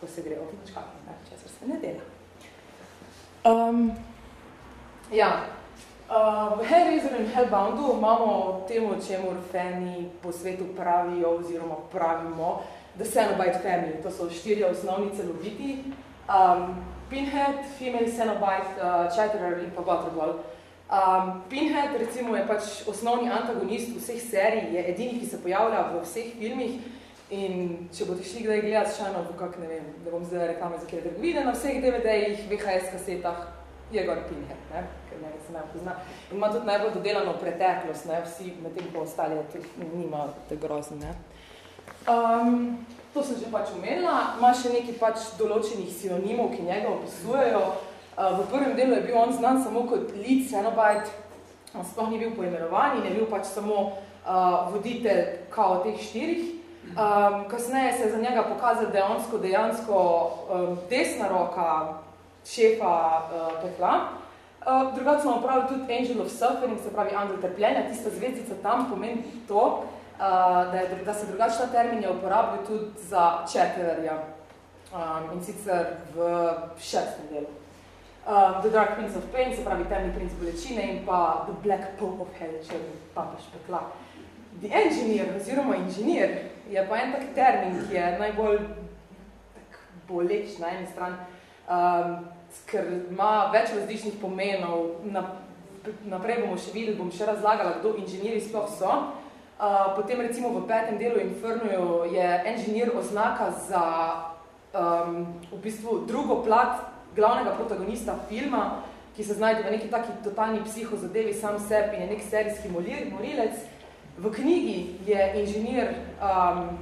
ko se gre od načkami, česar se ne dela. Um, ja, Uh, v Hellraiser in Hellboundu imamo temu, čemu fani po svetu pravijo oziroma pravimo The Cenobite Family. To so štirje osnovni celobiti. Um, Pinhead, Female Cenobite, uh, Chatterer in pa Butterball. Um, Pinhead, recimo, je pač osnovni antagonist vseh serij, je edini, ki se pojavlja v vseh filmih. In če boste šli kdaj gledati šajno v kak, ne vem, da bom zdaj reklame za kjer trgovine, na vseh DVD-jih, VHS kasetah, je gor Pinhead, ne? ker ne se ne pozna. In ima tudi najbolj dodelano preteklost, ne? vsi med tem pa ostali, tudi nima te grozni. Ne? Um, to sem že pač umenila, ima še nekaj pač določenih sinonimov, ki njega opisujejo. Uh, v prvem delu je bil on znan samo kot lead Cenobite, on sploh ni bil poimenovan in je bil pač samo uh, voditelj kao teh štirih. Um, kasneje se je za njega pokazal dejansko, dejansko um, desna roka šefa uh, pekla. Uh, drugače smo opravili tudi Angel of Suffering, se pravi Angel trpljenja, tista zvezdica tam pomeni to, da, je, da se drugačna termin je uporabljajo tudi za Chatterja um, in sicer v šestem delu. Uh, the Dark Prince of Pain, se pravi temni princ bolečine in pa The Black Pope of Hell, če je papež pekla. The Engineer oziroma inženir je pa en tak termin, ki je najbolj tak boleč na eni strani, um, ker ima več različnih pomenov. Na, naprej bomo še videli, bom še razlagala, kdo inženiri sploh so. Uh, potem recimo v petem delu Infernuju je inženir oznaka za um, v bistvu drugo plat glavnega protagonista filma, ki se znajde v neki taki totalni psihozadevi sam sebi in je nek serijski morilec. V knjigi je inženir um,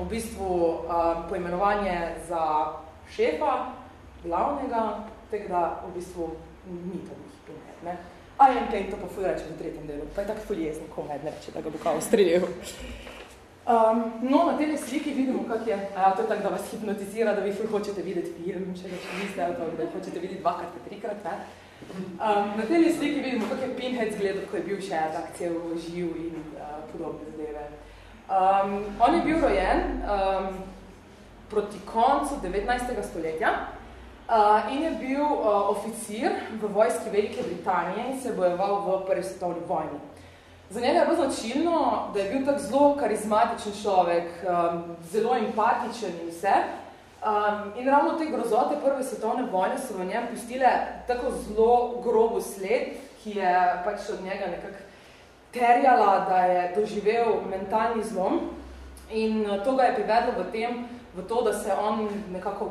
v bistvu um, poimenovanje za šefa, glavnega, tega da v bistvu ni to njih primer. Ne? A je MK to pa ful reče v tretjem delu, pa je tako ful jezni, ko med ne reče, da ga bo kao streljil. Um, no, na tej sliki vidimo, kak je, a ja, to je tako, da vas hipnotizira, da vi ful hočete videti film, če ga še niste, ali da hočete videti dvakrat, trikrat, ne? Um, na tej sliki vidimo, kak je Pinhead zgledal, ko je bil še tak cel živ in uh, podobne zadeve. Um, on je bil rojen um, proti koncu 19. stoletja, Uh, in je bil uh, oficir v vojski Velike Britanije in se bojeval v prvi svetovni vojni. Za njega je bilo značilno, da je bil tak zelo karizmatičen človek, um, zelo empatičen in vse. Um, in ravno te grozote prve svetovne vojne so v njem pustile tako zelo grobo sled, ki je pač od njega nekako terjala, da je doživel mentalni zlom. In to ga je privedlo v tem, v to, da se on nekako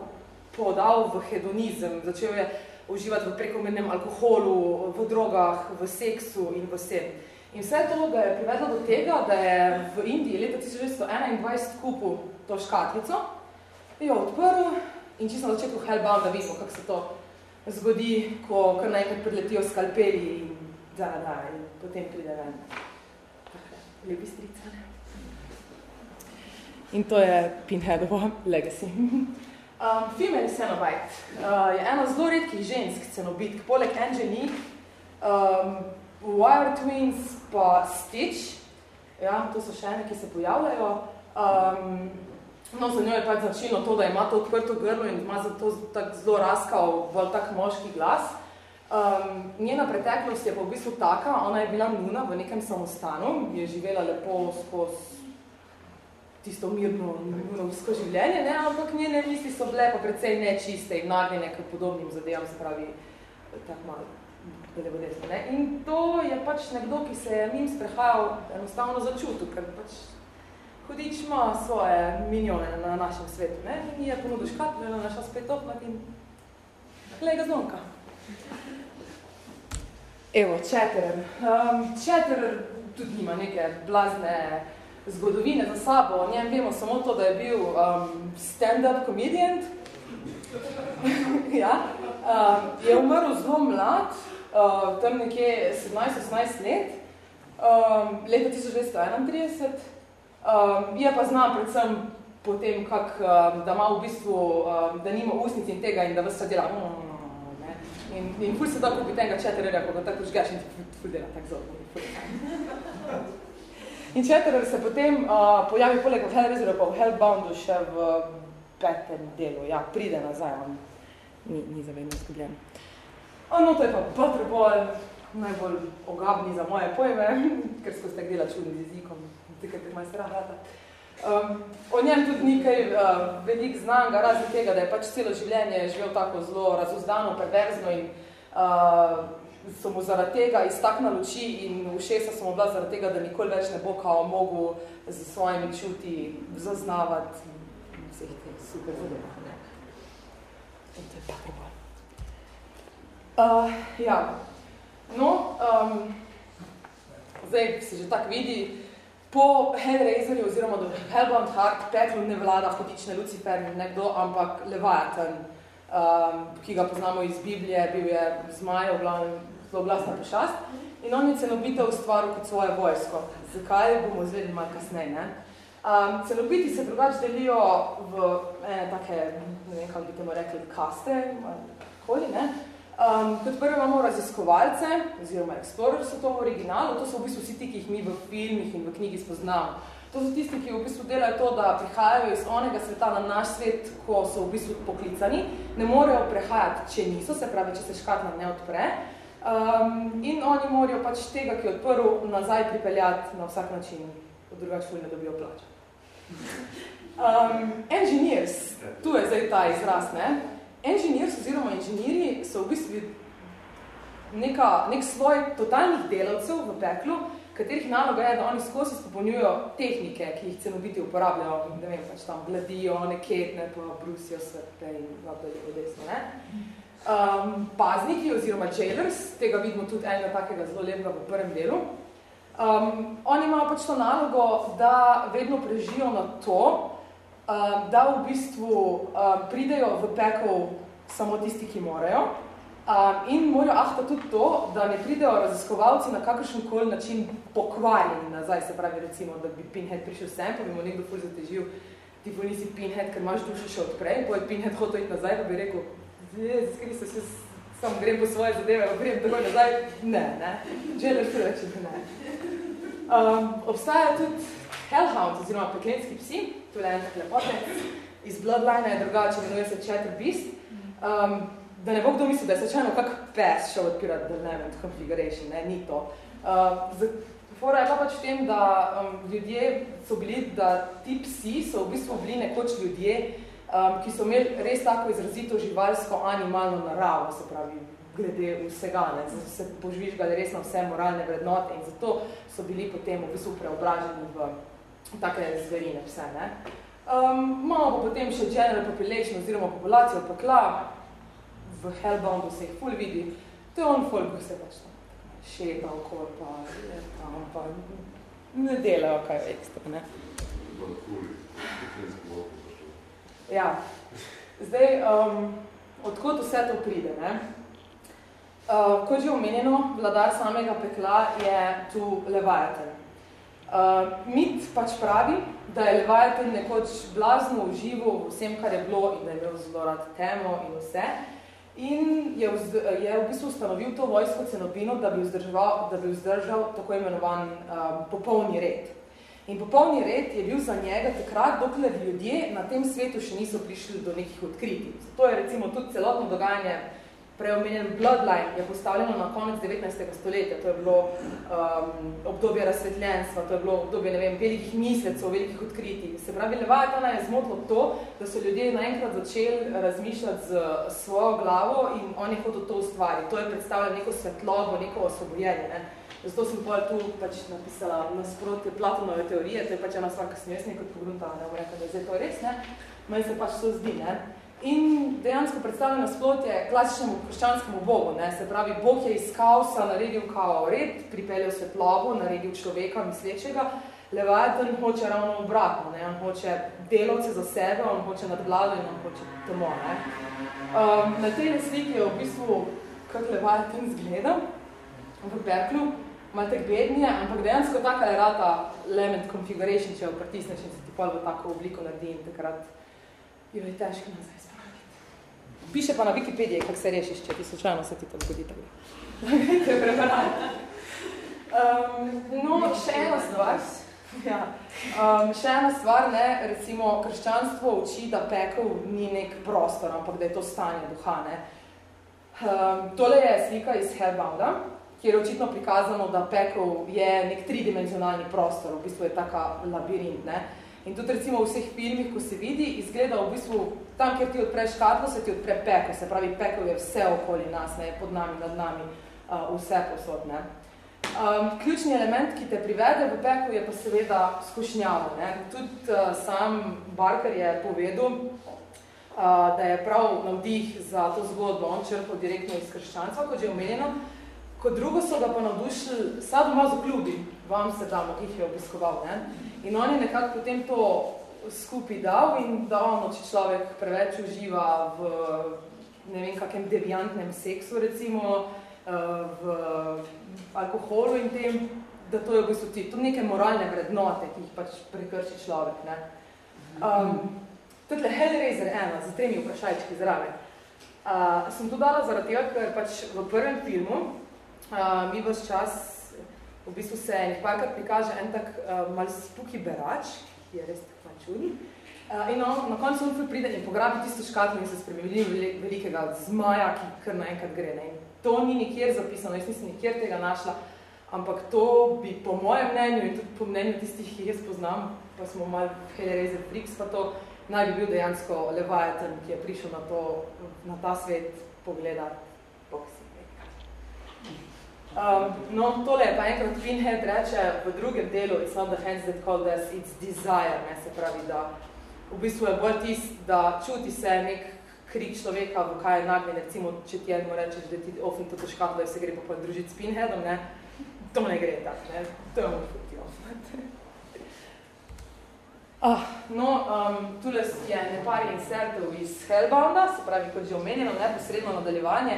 podal v hedonizem, začel je uživati v prekomernem alkoholu, v drogah, v seksu in v vsem. In vse to ga je privedlo do tega, da je v Indiji leta 1921 kupil to škatlico, jo odprl in čisto začetku Hellbound, da vidimo, kako se to zgodi, ko kar naenkrat priletijo skalpeli in da, da, in potem pride ven. Lepi strica, ne? In to je Pinheadovo legacy. Um, female Cenobite uh, je ena zelo redkih žensk cenobitk, poleg Angelique, um, Wire Twins pa Stitch, ja, to so še ene, ki se pojavljajo. Um, no, za njo je pač značilno to, da ima to odprto grlo in ima zato tak zelo raskal, bolj tak moški glas. Um, njena preteklost je pa v bistvu taka, ona je bila nuna v nekem samostanu, je živela lepo skozi tisto mirno, mirovsko življenje, ne? ampak njene misli so bile pa precej nečiste in nagnjene k podobnim zadevam, se pravi, tako malo levo desno. Ne? In to je pač nekdo, ki se je njim sprehajal enostavno začutil, ker pač hudič ima svoje milijone na našem svetu. Ne? In je ponudil škatlo, je našel spet ohnak in lega zvonka. Evo, Chatterer. Um, Chatterer tudi nima neke blazne zgodovine za sabo. O njem vemo samo to, da je bil um, stand-up comedian. ja. um, je umrl zelo mlad, uh, tam nekje 17-18 let, um, leta 1931. Um, je pa znam predvsem po tem, kak, um, da ima v bistvu, um, da nima usnic in tega in da vse dela. Mm. In, in ful se tako bi tega četrerja, ko ga tako žgaš in ful dela tako zelo. In četrer se potem uh, pojavi poleg v Hellraiseru pa v Hellboundu še v petem delu. Ja, pride nazaj, on ni, ni zavedno izgubljen. Ono, to je pa Butterball, najbolj ogabni za moje pojme, ker skozi tak dela čudni z jezikom, tukaj te maj strah vrata. Um, o njem tudi nekaj uh, velik znanga, razen tega, da je pač celo življenje živel tako zelo razuzdano, perverzno in uh, so mu zaradi tega iztakna luči in ušesa so mu bila zaradi tega, da nikoli več ne bo kao mogel z svojimi čuti zaznavati vseh teh super zadevah. In to je pa problem. Uh, ja, no, um, zdaj se že tako vidi, po Hellraiserju oziroma do Hellbound Heart peklo ne vlada hotične Lucifer, nekdo, ampak Leviathan, um, ki ga poznamo iz Biblije, bil je zmaj, zelo glasna pošast, in on je cenobitev ustvaril kot svoje vojsko. Zakaj, bomo izvedeli malo kasneje, ne? Um, celobiti se drugač delijo v ene take, ne vem, kako bi temu rekli, kaste, koli, ne? Um, kot prvo imamo raziskovalce, oziroma Explorer so to v originalu, to so v bistvu vsi ti, ki jih mi v filmih in v knjigi spoznamo. To so tisti, ki v bistvu delajo to, da prihajajo iz onega sveta na naš svet, ko so v bistvu poklicani, ne morejo prehajati, če niso, se pravi, če se škatla ne odpre. Um, in oni morajo pač tega, ki je odprl, nazaj pripeljati na vsak način, drugače ful ne dobijo plača. Um, engineers, tu je zdaj ta izraz, ne? Engineers oziroma inženirji so v bistvu neka, nek sloj totalnih delavcev v peklu, katerih naloga je, da oni skozi spopolnjujo tehnike, ki jih cenobiti uporabljajo, ne vem, pač tam bladijo, neketne, pa brusijo srpe in vladajo desno, ne? Um, pazniki oziroma jailers, tega vidimo tudi enega takega zelo lepega v prvem delu, um, oni imajo pač to nalogo, da vedno prežijo na to, um, da v bistvu um, pridejo v pekel samo tisti, ki morajo. Um, in morajo ahta tudi to, da ne pridejo raziskovalci na kakršen koli način pokvarjeni nazaj, se pravi recimo, da bi Pinhead prišel sem, pa bi mu nekdo ful zatežil, ti ful nisi Pinhead, ker imaš dušo še odprej, pa je Pinhead hotel iti nazaj, pa bi rekel, Jezus Kristus, jaz sam grem po svoje zadeve, grem takoj nazaj, ne, ne, se reče, ne. Um, obstaja tudi Hellhounds, oziroma peklenski psi, to je ena lepotec, iz Bloodline je drugače, imenuje se Chatter Beast, um, da ne bo kdo mislil, da je slučajno kak pes šel odpirati The Lament Configuration, ne, ni to. Uh, fora je pa pač v tem, da um, ljudje so bili, da ti psi so v bistvu bili nekoč ljudje, um, ki so imeli res tako izrazito živalsko animalno naravo, se pravi, glede vsega, ne, so se požvižgali res na vse moralne vrednote in zato so bili potem v bistvu preobraženi v take zverine vse. Ne. Um, imamo pa potem še general population oziroma populacijo pekla, v Hellboundu se jih ful vidi, to je on folk, ki se pač šeta okoli, pa je tam, pa ne delajo kaj ekstra, ne. Ja, zdaj, um, odkot vse to pride, ne? Uh, kot že omenjeno, vladar samega pekla je tu Leviathan. Uh, mit pač pravi, da je Leviathan nekoč blazno uživo vsem, kar je bilo in da je imel zelo rad temo in vse. In je, vz, je v bistvu ustanovil to vojsko cenobino, da bi vzdržal, da bi vzdržal tako imenovan um, popolni red. In popolni red je bil za njega takrat, dokler ljudje na tem svetu še niso prišli do nekih odkritij. Zato je recimo tudi celotno dogajanje preomenjen Bloodline je postavljeno na konec 19. stoletja. To je bilo um, obdobje razsvetljenstva, to je bilo obdobje ne vem, velikih mislecov, velikih odkritij. Se pravi, Leviatana je zmotilo to, da so ljudje naenkrat začeli razmišljati z svojo glavo in on je hotel to ustvariti. To je predstavljalo neko svetlobo, neko osvobojenje. Ne? Zato sem pa tu pač napisala nasprotje Platonove teorije, to je pač ena stvar, ki sem jaz nekaj pogruntala, ne bom rekla, da je zdaj to res, ne? Meni se pač to zdi, ne? In dejansko predstavljeno splot je klasičnemu krščanskemu bogu, ne? se pravi, Bog je iz kaosa naredil kao red, pripeljal svetlobo, naredil človeka mislečega, Leviathan hoče ravno obratno, ne? on hoče delovce za sebe, on hoče nadvlado in on hoče temo. Ne? Um, na tej sliki je v bistvu, kako Leviathan zgleda v peklu, malo tak bednije, ampak dejansko taka je rata element configuration, če jo pritisneš in se ti pol v tako obliko naredi in takrat jo je težko nazaj Piše pa na Wikipediji, kako se rešiš, če ti slučajno se ti to zgodi tako. Grejte prebrati. Um, no, še ena stvar. Ja. Um, še ena stvar, ne, recimo, krščanstvo uči, da pekel ni nek prostor, ampak da je to stanje duha. Ne. Um, tole je slika iz Hellbounda, kjer je očitno prikazano, da pekel je nek tridimenzionalni prostor, v bistvu je taka labirint. Ne. In tudi recimo v vseh filmih, ko se vidi, izgleda v bistvu tam, kjer ti odpreš škatlo, se ti odpre peko, se pravi, peko je vse okoli nas, ne, pod nami, nad nami, uh, vse posod. Ne. Um, ključni element, ki te privede v peku, je pa seveda skušnjavo. Ne. Tudi uh, sam Barker je povedal, uh, da je prav navdih za to zgodbo, on črpal direktno iz krščanstva, kot že omenjeno, kot drugo so ga pa navdušili sadomazo klubi, v Amsterdamu, ki jih je obiskoval. Ne. In on je nekako potem to skupaj dal in da ono, če človek preveč uživa v ne vem kakem deviantnem seksu, recimo, eh, v alkoholu in tem, da to je v bistvu tudi neke moralne vrednote, ki jih pač prekrši človek. Ne. Um, Tudi Hellraiser 1, za tremi vprašajčki zraven. Uh, sem to dala zaradi tega, ker pač v prvem filmu uh, mi vas čas v bistvu se nekajkrat prikaže en tak uh, mal spuki berač, ki je res tako čudni. Uh, in on, na koncu on pride in pograbi tisto škatlo in se spremeni velikega zmaja, ki kar naenkrat gre. Ne? In to ni nikjer zapisano, jaz nisem nikjer tega našla, ampak to bi po mojem mnenju in tudi po mnenju tistih, ki jaz poznam, pa smo mal Hellraiser Freaks, pa to naj bi bil dejansko Leviathan, ki je prišel na, to, na ta svet pogledati Um, no, tole je pa enkrat Pinhead reče v drugem delu, it's not the hands that call this, it's desire, ne, se pravi, da v bistvu je bolj tist, da čuti se nek krik človeka, v kaj je nagnjen, recimo, če ti eno rečeš, da ti ofni to škatlo, da se gre pa družiti s Pinheadom, ne, to ne gre tak, ne, to je moj futi Ah, no, um, tule je nepar insertov iz Hellbounda, se pravi, kot že omenjeno, neposredno nadaljevanje.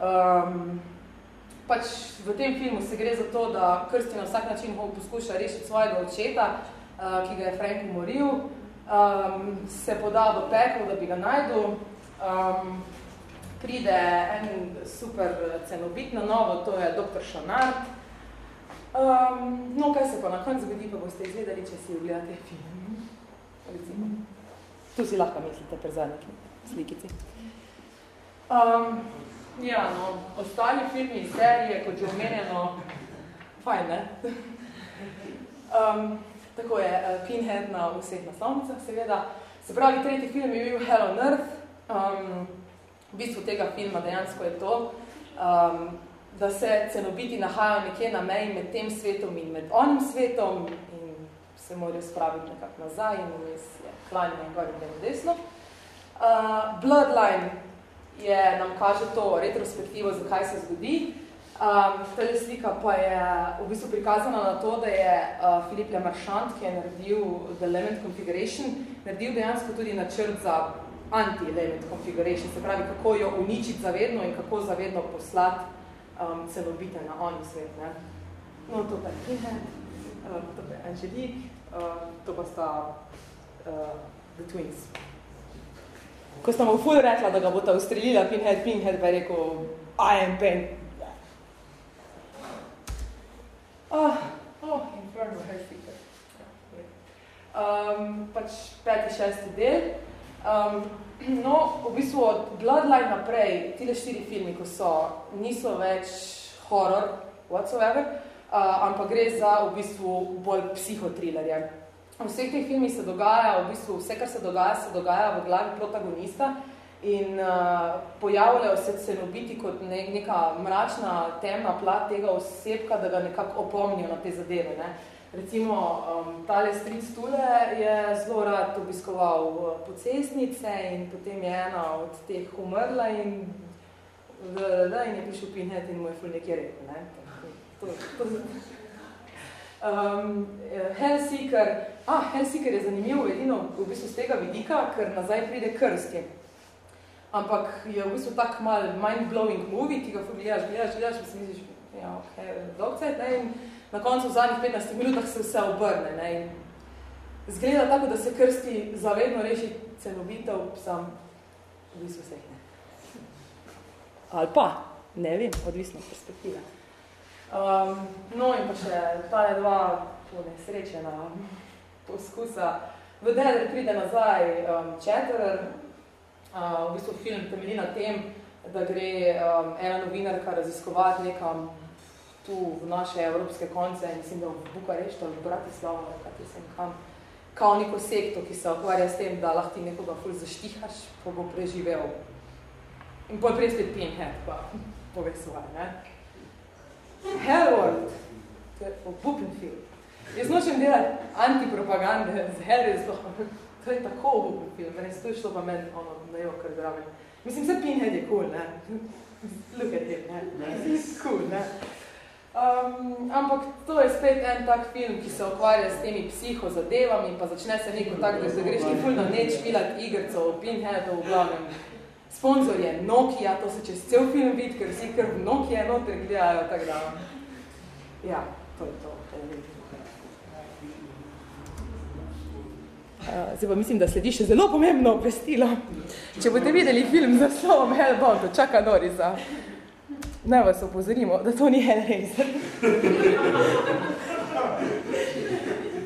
Um, pač v tem filmu se gre za to, da Krsti na vsak način poskuša rešiti svojega očeta, uh, ki ga je Frank umoril, um, se poda v pekel, da bi ga najdel, um, pride en super cenobit na novo, to je dr. Šonard. Um, no, kaj se pa na koncu zgodi, pa boste izgledali, če si ogledate film. Recimo. Tu si lahko mislite pri zadnji slikici. Um, Ja, no, ostali filmi iz serije, kot že omenjeno, fajn, ne? Um, tako je, uh, Pinhead na vseh naslovnicah, seveda. Se pravi, tretji film je bil Hell on Earth. Um, v bistvu tega filma dejansko je to, um, da se cenobiti nahajajo nekje na meji med tem svetom in med onim svetom in se morajo spraviti nekako nazaj in vmes je klanje in gor in desno. Uh, Bloodline je, nam kaže to retrospektivo, zakaj se zgodi. Um, tale slika pa je v bistvu prikazana na to, da je uh, Filip Le Marchand, ki je naredil The Element Configuration, naredil dejansko tudi načrt za anti-element configuration, se pravi, kako jo uničiti zavedno in kako zavedno poslati um, celobite na oni svet. Ne? No, to pa je uh, to pa je Angelique, uh, to pa sta uh, The Twins ko sta mu ful rekla, da ga bo ta ustrelila, Pinhead, Pinhead pa je rekel, I am pain. Oh, oh, Inferno, Hellseeker. Um, pač peti, šesti del. Um, No, v bistvu od Bloodline naprej, tile štiri filmi, ko so, niso več horror whatsoever, uh, ampak gre za v bistvu bolj psihotrilerje. V vseh teh filmih se dogaja, v bistvu vse, kar se dogaja, se dogaja v glavi protagonista in uh, pojavljajo se cenobiti kot ne, neka mračna, temna plat tega osebka, da ga nekako opomnijo na te zadeve. Ne? Recimo, um, tale Street Stule je zelo rad obiskoval uh, pocestnice in potem je ena od teh umrla in, da, in je prišel Pinhead in mu je ful nekje rekel. Ne? Um, Hellseeker, ah, Hellseeker je zanimiv edino v bistvu z tega vidika, ker nazaj pride krstje. Ampak je v bistvu tak mal mind-blowing movie, ki ga ful gledaš, gledaš, gledaš, pa si misliš, ja, ok, dolgcajt, ne, in na koncu v zadnjih 15 minutah se vse obrne. Ne? In zgleda tako, da se krsti zavedno reši cenobitev, sam v bistvu vseh ne. Ali pa, ne vem, odvisno od perspektive. Um, no in pa še tale dva nesrečena poskusa. V Deder pride nazaj um, Chatterer, uh, v bistvu film temelji na tem, da gre um, ena novinarka raziskovati nekam tu v naše evropske konce, mislim, da v Bukareštu ali v Bratislavo, kaj sem kam, kao neko sekto, ki se ukvarja s tem, da lahko ti nekoga ful zaštihaš, pa bo preživel. In pol prej spet Pinhead, pa pove svoje, ne? Hellworld, to je obupen film. Jaz nočem delati antipropagande z Hellworld, to je tako obupen film, res to je šlo pa meni, ono, na jo, kar zdrave. Mislim, vse Pinhead je cool, ne? Look at him, ne? Cool, ne? Um, ampak to je spet en tak film, ki se ukvarja s temi psiho zadevami, pa začne se neko tak, da se greš ti ful na neč filat igrcev, pinheadov, v glavnem. Sponzor je Nokia, to se čez cel film vidi, ker vsi kar v Nokia noter gledajo, tak da. Ja, to je to. Uh, zdaj pa mislim, da sledi še zelo pomembno obvestilo. Če boste videli film za slovom Hellbound, čaka Nori za Naj vas opozorimo, da to ni Hellraiser.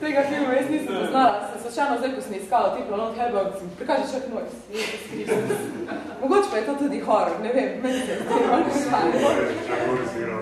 Tega filma jaz nisem poznala, sem slučajno zdaj, ko sem iskala tiplo Lord Hellbound, sem prikaže čak noj. Mogoče pa je to tudi horror, ne vem, meni se je malo Čak Nori si igral,